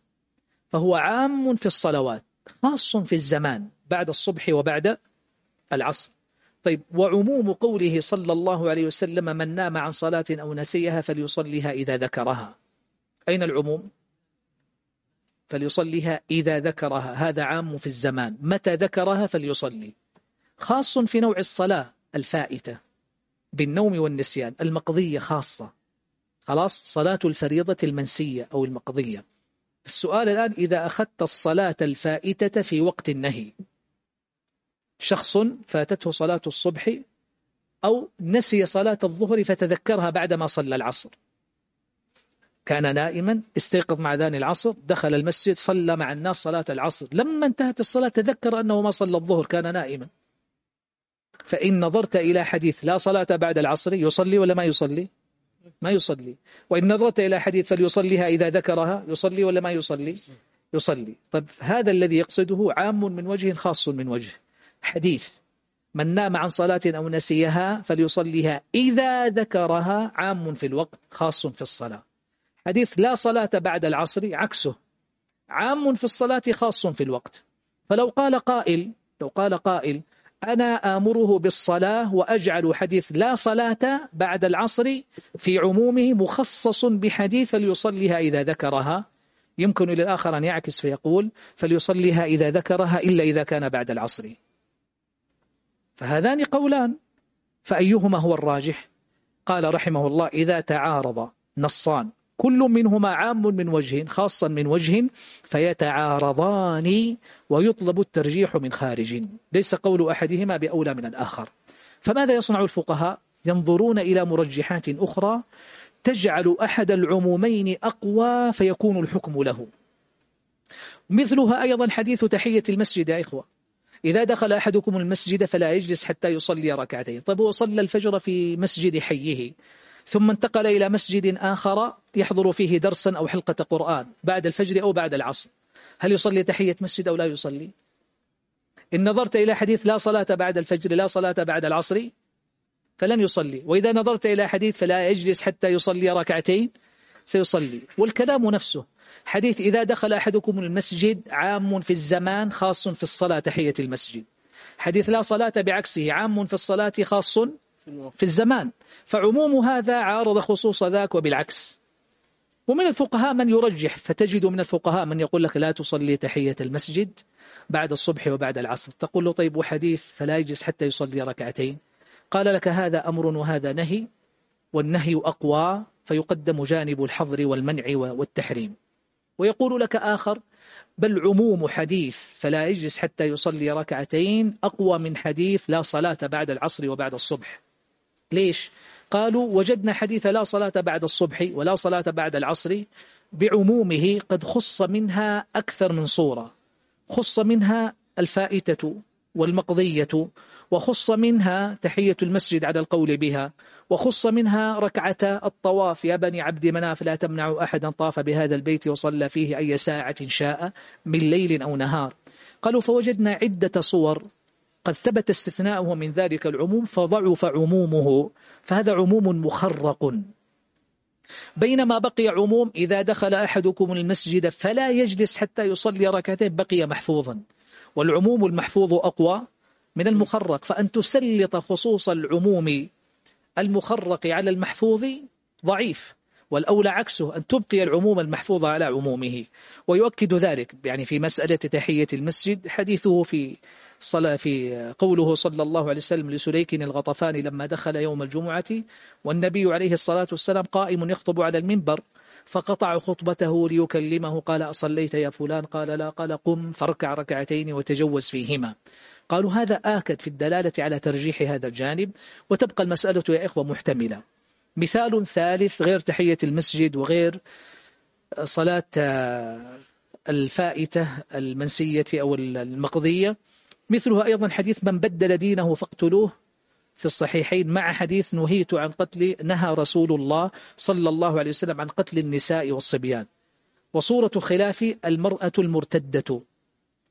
فهو عام في الصلوات خاص في الزمان بعد الصبح وبعد العصر. طيب وعموم قوله صلى الله عليه وسلم من نام عن صلاة أو نسيها فليصليها إذا ذكرها. أين العموم؟ فليصليها إذا ذكرها. هذا عام في الزمان. متى ذكرها؟ فليصلي. خاص في نوع الصلاة الفائتة بالنوم والنسيان المقضية خاصة. خلاص صلاة الفريضة المنسية أو المقضية. السؤال الآن إذا أخذت الصلاة الفائتة في وقت النهي شخص فاتته صلاة الصبح أو نسي صلاة الظهر فتذكرها بعدما صلى العصر. كان نائما استيقظ مع ذان العصر دخل المسجد صلى مع الناس صلاة العصر. لما انتهت الصلاة تذكر أنه ما صلى الظهر كان نائما. فإن نظرت إلى حديث لا صلاة بعد العصر يصلي ولا ما يصلي؟ ما يصلي. وإن نظرت إلى حديث فليصليها إذا ذكرها يصلي ولا ما يصلي؟ يصلي. طيب هذا الذي يقصده عام من وجه خاص من وجه. حديث. من نام عن صلاة أو نسيها فليصليها. إذا ذكرها عام في الوقت خاص في الصلاة. حديث لا صلاة بعد العصر عكسه. عام في الصلاة خاص في الوقت. فلو قال قائل لو قال قائل أنا آمره بالصلاة وأجعل حديث لا صلاة بعد العصر في عمومه مخصص بحديث فليصليها إذا ذكرها. يمكن للآخر أن يعكس فيقول فليصليها إذا ذكرها إلا إذا كان بعد العصر. فهذان قولان. فأيهما هو الراجح؟ قال رحمه الله إذا تعارض نصان كل منهما عام من وجه خاصا من وجه فيتعارضان ويطلب الترجيح من خارج. ليس قول أحدهما بأولى من الآخر. فماذا يصنع الفقهاء؟ ينظرون إلى مرجحات أخرى تجعل أحد العمومين أقوى فيكون الحكم له. مثلها أيضا حديث تحية المسجد يا إخوة. إذا دخل أحدكم المسجد فلا يجلس حتى يصلي ركعتين. طيب هو صلى الفجر في مسجد حيه ثم انتقل إلى مسجد آخر يحضر فيه درسا أو حلقة قرآن بعد الفجر أو بعد العصر. هل يصلي تحية مسجد أو لا يصلي؟ إن نظرت إلى حديث لا صلاة بعد الفجر لا صلاة بعد العصر فلن يصلي. وإذا نظرت إلى حديث فلا يجلس حتى يصلي ركعتين سيصلي. والكلام نفسه حديث إذا دخل أحدكم المسجد عام في الزمان خاص في الصلاة تحية المسجد. حديث لا صلاة بعكسه عام في الصلاة خاص في الزمان. فعموم هذا عارض خصوص ذاك وبالعكس. ومن الفقهاء من يرجح فتجد من الفقهاء من يقول لك لا تصلي تحية المسجد بعد الصبح وبعد العصر. تقول له طيب وحديث؟ فلا يجلس حتى يصلي ركعتين. قال لك هذا أمر وهذا نهي والنهي أقوى فيقدم جانب الحظر والمنع والتحريم. ويقول لك آخر بل عموم حديث فلا يجلس حتى يصلي ركعتين أقوى من حديث لا صلاة بعد العصر وبعد الصبح ليش؟ قالوا وجدنا حديث لا صلاة بعد الصبح ولا صلاة بعد العصر بعمومه قد خص منها أكثر من صورة خص منها الفائتة والمقضية وخص منها تحية المسجد على القول بها وخص منها ركعة الطواف. يا بني عبد مناف لا تمنع أحدا طاف بهذا البيت وصلى فيه أي ساعة شاء من ليل أو نهار. قالوا فوجدنا عدة صور قد ثبت استثناؤه من ذلك العموم فضعف عمومه فهذا عموم مخرق. بينما بقي عموم إذا دخل أحدكم المسجد فلا يجلس حتى يصلي ركعتين بقي محفوظا. والعموم المحفوظ أقوى من المخرق فأن تسلط خصوص العموم. المخرق على المحفوظ ضعيف والأولى عكسه أن تبقي العموم المحفوظ على عمومه. ويؤكد ذلك يعني في مسألة تحية المسجد حديثه في صلى في قوله صلى الله عليه وسلم لسليك الغطفان لما دخل يوم الجمعة والنبي عليه الصلاة والسلام قائم يخطب على المنبر فقطع خطبته ليكلمه قال أصليت يا فلان؟ قال لا قال قم فاركع ركعتين وتجوز فيهما. قالوا هذا آكد في الدلالة على ترجيح هذا الجانب وتبقى المسألة يا إخوة محتملة. مثال ثالث غير تحية المسجد وغير صلاة الفائتة المنسية أو المقضية. مثلها أيضا حديث من بدل دينه فاقتلوه. في الصحيحين مع حديث نهيت عن قتل نهى رسول الله صلى الله عليه وسلم عن قتل النساء والصبيان. وصورة الخلاف المرأة المرتدة.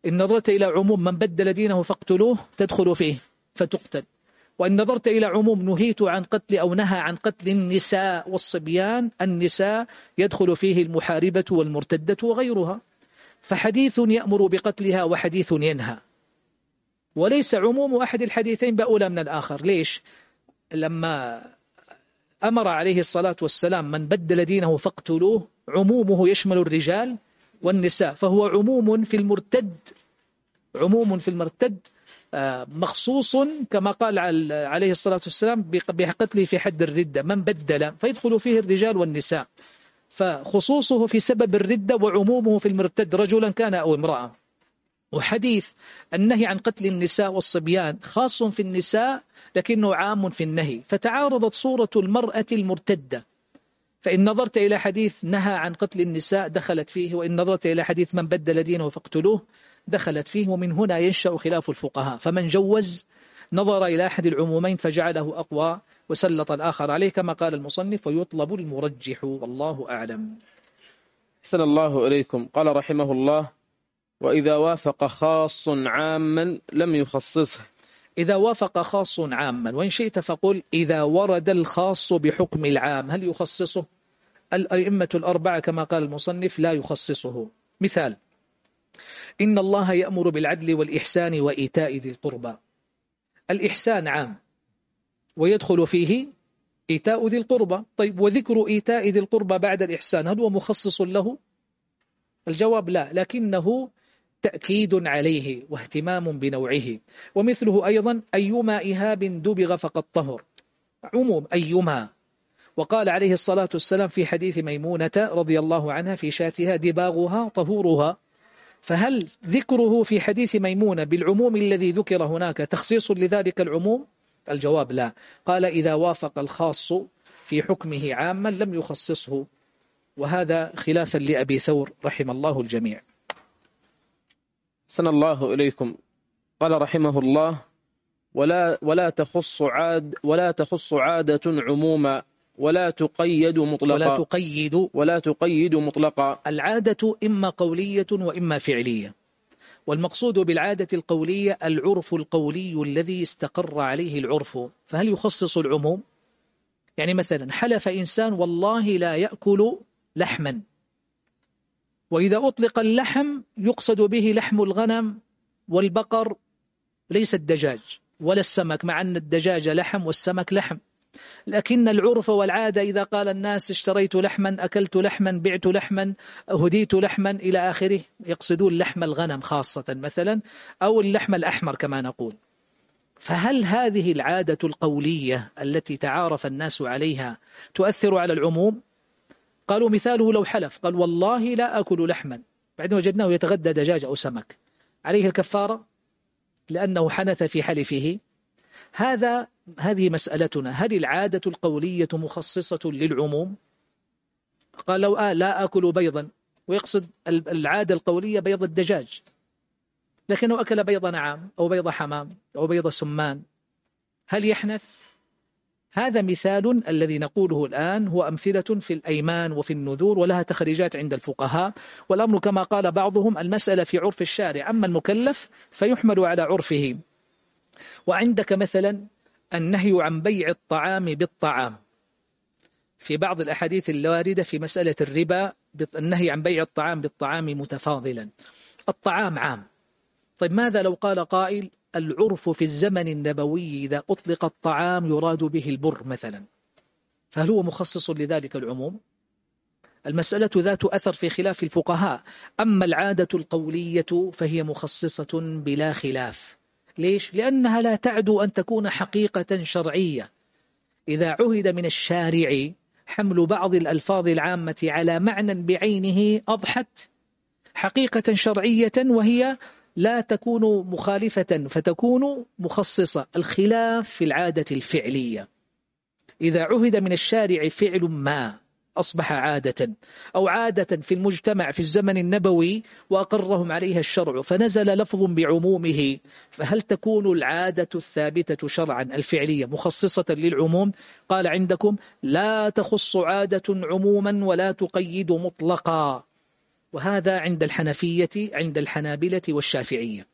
إن نظرت إلى عموم من بدل دينه فاقتلوه تدخل فيه فتقتل. وإن نظرت إلى عموم نهيت عن قتل أو نهى عن قتل النساء والصبيان النساء يدخل فيه المحاربة والمرتدة وغيرها. فحديث يأمر بقتلها وحديث ينهى. وليس عموم أحد الحديثين بأولى من الآخر. ليش؟ لما أمر عليه الصلاة والسلام من بدل دينه فاقتلوه عمومه يشمل الرجال والنساء فهو عموم في المرتد عموم في المرتد آه، مخصوص كما قال عليه الصلاة والسلام بقتله في حد الردة من بدل فيدخل فيه الرجال والنساء. فخصوصه في سبب الردة وعمومه في المرتد رجلا كان أو امرأة. وحديث النهي عن قتل النساء والصبيان خاص في النساء لكنه عام في النهي. فتعارضت صورة المرأة المرتدة. فإن نظرت إلى حديث نهى عن قتل النساء دخلت فيه وإن نظرت إلى حديث من بدل دينه فاقتلوه دخلت فيه ومن هنا ينشأ خلاف الفقهاء. فمن جوز نظر إلى أحد العمومين فجعله أقوى وسلط الآخر عليه كما قال المصنف ويطلب المرجح. والله أعلم. حسن الله إليكم. قال رحمه الله وإذا وافق خاص عاما لم يخصصه. إذا وافق خاص عاما وإن شئت فقل إذا ورد الخاص بحكم العام. هل يخصصه؟ الأئمة الأربعة كما قال المصنف لا يخصصه. مثال إن الله يأمر بالعدل والإحسان وإيتاء ذي القربى. الإحسان عام ويدخل فيه إيتاء ذي القربى. طيب وذكر إيتاء ذي القربى بعد الإحسان هل هو مخصص له؟ الجواب لا لكنه تأكيد عليه واهتمام بنوعه. ومثله أيضا أيما إهاب دبغ فقد طهر. عموم أيما. وقال عليه الصلاة والسلام في حديث ميمونة رضي الله عنها في شاتها دباغها طهورها. فهل ذكره في حديث ميمونة بالعموم الذي ذكر هناك تخصيص لذلك العموم؟ الجواب لا. قال إذا وافق الخاص في حكمه عاما لم يخصصه. وهذا خلافا لأبي ثور رحم الله الجميع. سن الله إليكم. قال رحمه الله ولا ولا تخص عاد ولا تخص عادة عموما ولا تقيد مطلقا. ولا تقيد. ولا تقيد مطلقا. العادة إما قولية وإما فعلية. والمقصود بالعادة القولية العرف القولي الذي استقر عليه العرف. فهل يخصص العموم؟ يعني مثلا حلف إنسان والله لا يأكل لحما. وإذا أطلق اللحم يقصد به لحم الغنم والبقر ليس الدجاج ولا السمك مع أن الدجاج لحم والسمك لحم. لكن العرف والعادة إذا قال الناس اشتريت لحما أكلت لحما بعت لحما هديت لحما إلى آخره يقصدون لحم الغنم خاصة مثلا أو اللحم الأحمر كما نقول. فهل هذه العادة القولية التي تعارف الناس عليها تؤثر على العموم؟ قالوا مثاله لو حلف. قال والله لا أكل لحما. بعدين وجدناه يتغدى دجاج أو سمك. عليه الكفارة لأنه حنث في حلفه. هذا هذه مسألتنا. هل العادة القولية مخصصة للعموم؟ قال لو آه لا أكل بيضا. ويقصد العادة القولية بيض الدجاج. لكنه أكل بيض نعام أو بيض حمام أو بيض سمان. هل يحنث؟ هذا مثال الذي نقوله الآن هو أمثلة في الأيمان وفي النذور ولها تخريجات عند الفقهاء والأمر كما قال بعضهم المسألة في عرف الشارع أما المكلف فيحمل على عرفه. وعندك مثلا النهي عن بيع الطعام بالطعام. في بعض الأحاديث الواردة في مسألة الربا النهي عن بيع الطعام بالطعام متفاضلا. الطعام عام. طيب ماذا لو قال قائل؟ العرف في الزمن النبوي إذا أطلق الطعام يراد به البر مثلا. فهل هو مخصص لذلك العموم؟ المسألة ذات أثر في خلاف الفقهاء. أما العادة القولية فهي مخصصة بلا خلاف. ليش؟ لأنها لا تعدو أن تكون حقيقة شرعية. إذا عهد من الشارع حمل بعض الألفاظ العامة على معنى بعينه أضحت. حقيقة شرعية وهي لا تكون مخالفة فتكون مخصصة. الخلاف في العادة الفعلية. إذا عهد من الشارع فعل ما أصبح عادة أو عادة في المجتمع في الزمن النبوي وأقرهم عليها الشرع فنزل لفظ بعمومه. فهل تكون العادة الثابتة شرعا الفعلية مخصصة للعموم؟ قال عندكم لا تخص عادة عموما ولا تقيد مطلقا. وهذا عند الحنفية عند الحنابلة والشافعية.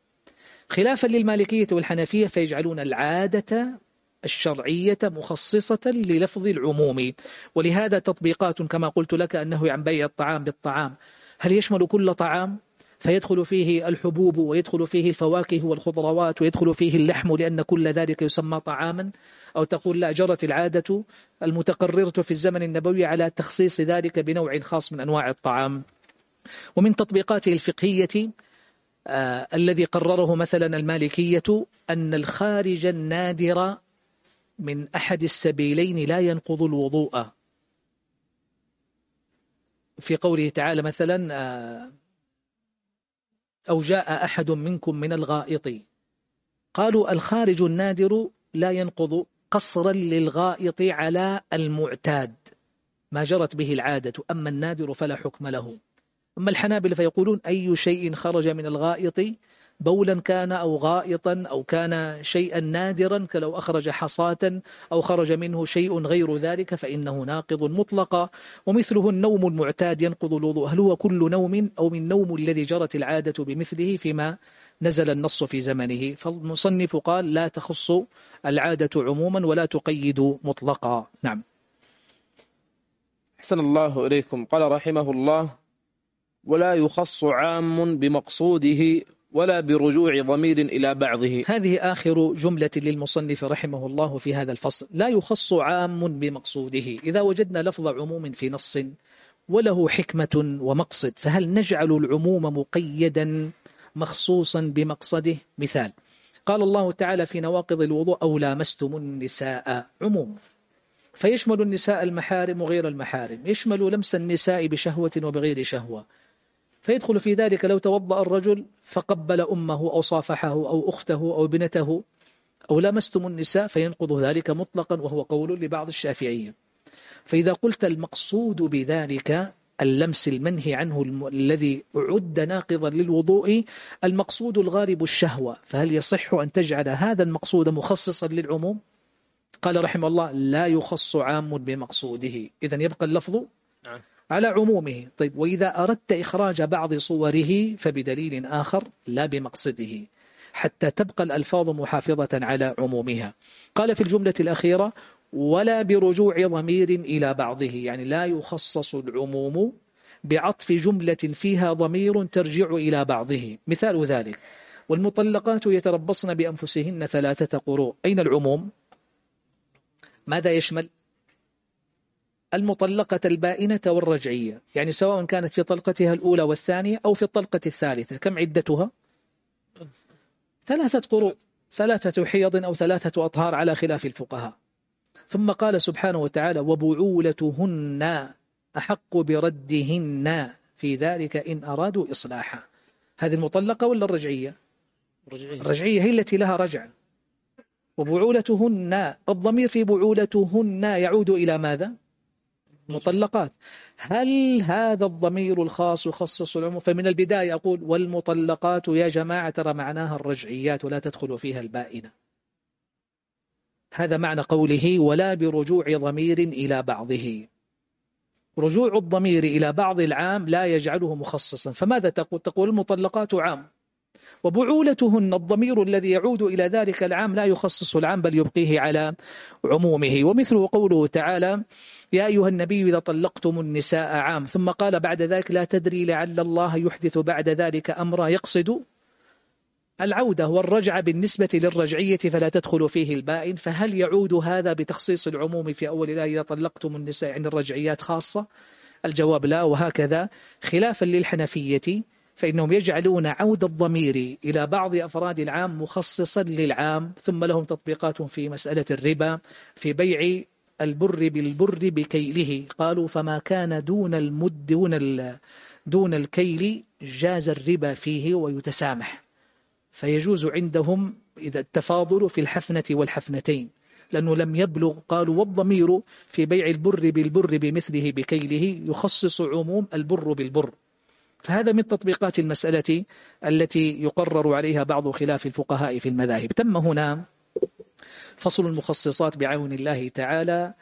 خلافا للمالكية والحنفية فيجعلون العادة الشرعية مخصصة للفظ العموم ولهذا تطبيقات كما قلت لك أنه عن بيع الطعام بالطعام. هل يشمل كل طعام؟ فيدخل فيه الحبوب ويدخل فيه الفواكه والخضروات ويدخل فيه اللحم لأن كل ذلك يسمى طعاما. أو تقول لا جرت العادة المتقررة في الزمن النبوي على تخصيص ذلك بنوع خاص من أنواع الطعام. ومن تطبيقاته الفقهية آه الذي قرره مثلا المالكية أن الخارج النادر من أحد السبيلين لا ينقض الوضوء. في قوله تعالى مثلا آه أو جاء أحد منكم من الغائط. قالوا الخارج النادر لا ينقض قصرا للغائط على المعتاد. ما جرت به العادة. أما النادر فلا حكم له. أما الحنابل فيقولون أي شيء خرج من الغائط بولا كان أو غائطا أو كان شيئا نادرا كلو أخرج حصاة أو خرج منه شيء غير ذلك فإنه ناقض مطلقا ومثله النوم المعتاد ينقض الوضوء. هل هو كل نوم أو من نوم الذي جرت العادة بمثله فيما نزل النص في زمنه؟ فالمصنف قال لا تخص العادة عموما ولا تقيد مطلقا. نعم. حسن الله إليكم. قال رحمه الله ولا يخص عام بمقصوده ولا برجوع ضمير إلى بعضه. هذه آخر جملة للمصنف رحمه الله في هذا الفصل. لا يخص عام بمقصوده. إذا وجدنا لفظ عموم في نص وله حكمة ومقصد فهل نجعل العموم مقيدا مخصوصا بمقصده؟ مثال قال الله تعالى في نواقض الوضوء أو لامستم النساء عموم فيشمل النساء المحارم وغير المحارم يشمل لمس النساء بشهوة وبغير شهوة. فيدخل في ذلك لو توضأ الرجل فقبل أمه أو صافحه أو أخته أو ابنته أو لمستم النساء فينقض ذلك مطلقا وهو قول لبعض الشافعية فإذا قلت المقصود بذلك اللمس المنهي عنه الم... الذي عد ناقضا للوضوء المقصود الغالب الشهوة. فهل يصح أن تجعل هذا المقصود مخصصا للعموم؟ قال رحمه الله لا يخص عام بمقصوده. إذا يبقى اللفظ نعم. على عمومه. طيب وإذا أردت إخراج بعض صوره فبدليل آخر لا بمقصده حتى تبقى الألفاظ محافظة على عمومها. قال في الجملة الأخيرة ولا برجوع ضمير إلى بعضه. يعني لا يخصص العموم بعطف جملة فيها ضمير ترجع إلى بعضه. مثال ذلك والمطلقات يتربصن بأنفسهن ثلاثة قروء. أين العموم؟ ماذا يشمل؟ المطلقة البائنة والرجعية يعني سواء كانت في طلقتها الأولى والثانية أو في الطلقة الثالثة كم عدتها؟ ثلاثة قروء ثلاثة حيض أو ثلاثة أطهار على خلاف الفقهاء. ثم قال سبحانه وتعالى وبعولتهن أحق بردهن في ذلك إن أرادوا إصلاحا. هذه المطلقة ولا الرجعية؟ الرجعية, الرجعية هي التي لها رجع. وبعولتهن الضمير في بعولتهن يعود إلى ماذا؟ مطلقات. هل هذا الضمير الخاص يخصص العموم؟ فمن البداية أقول والمطلقات يا جماعة ترى معناها الرجعيات ولا تدخل فيها البائنة. هذا معنى قوله ولا برجوع ضمير إلى بعضه. رجوع الضمير إلى بعض العام لا يجعله مخصصا. فماذا تقول؟ تقول المطلقات عام. وبعولتهن الضمير الذي يعود إلى ذلك العام لا يخصص العام بل يبقيه على عمومه. ومثله قوله تعالى يا أيها النبي إذا طلقتم النساء عام. ثم قال بعد ذلك لا تدري لعل الله يحدث بعد ذلك أمرا يقصد العودة والرجعة بالنسبة للرجعية فلا تدخل فيه البائن. فهل يعود هذا بتخصيص العموم في أول الآية إذا طلقتم النساء عند الرجعيات خاصة؟ الجواب لا. وهكذا خلافا للحنفية. فإنهم يجعلون عود الضمير إلى بعض أفراد العام مخصصا للعام ثم لهم تطبيقات في مسألة الربا في بيع البر بالبر بكيله. قالوا فما كان دون المد دون, دون الكيل جاز الربا فيه ويتسامح. فيجوز عندهم إذا التفاضل في الحفنة والحفنتين. لأنه لم يبلغ قالوا والضمير في بيع البر بالبر بمثله بكيله يخصص عموم البر بالبر. فهذا من تطبيقات المسألة التي يقرر عليها بعض خلاف الفقهاء في المذاهب. تم هنا فصل المخصصات بعون الله تعالى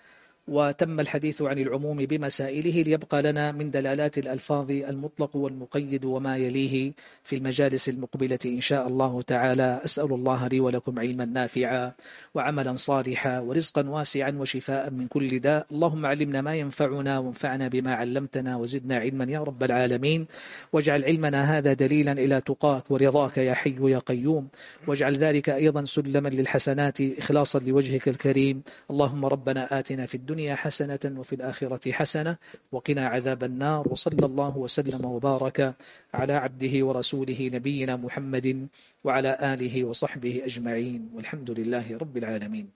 وتم الحديث عن العموم بمسائله ليبقى لنا من دلالات الألفاظ المطلق والمقيد وما يليه في المجالس المقبلة إن شاء الله تعالى. أسأل الله لي ولكم علما نافعا وعملا صالحا ورزقا واسعا وشفاء من كل داء. اللهم علمنا ما ينفعنا وانفعنا بما علمتنا وزدنا علما يا رب العالمين. واجعل علمنا هذا دليلا إلى تقاك ورضاك يا حي يا قيوم. واجعل ذلك أيضا سلما للحسنات إخلاصا لوجهك الكريم. اللهم ربنا آتنا في الدنيا حسنة وفي الآخرة حسنة. وقنا عذاب النار. وصلى الله وسلم وبارك على عبده ورسوله نبينا محمد وعلى آله وصحبه أجمعين. والحمد لله رب العالمين.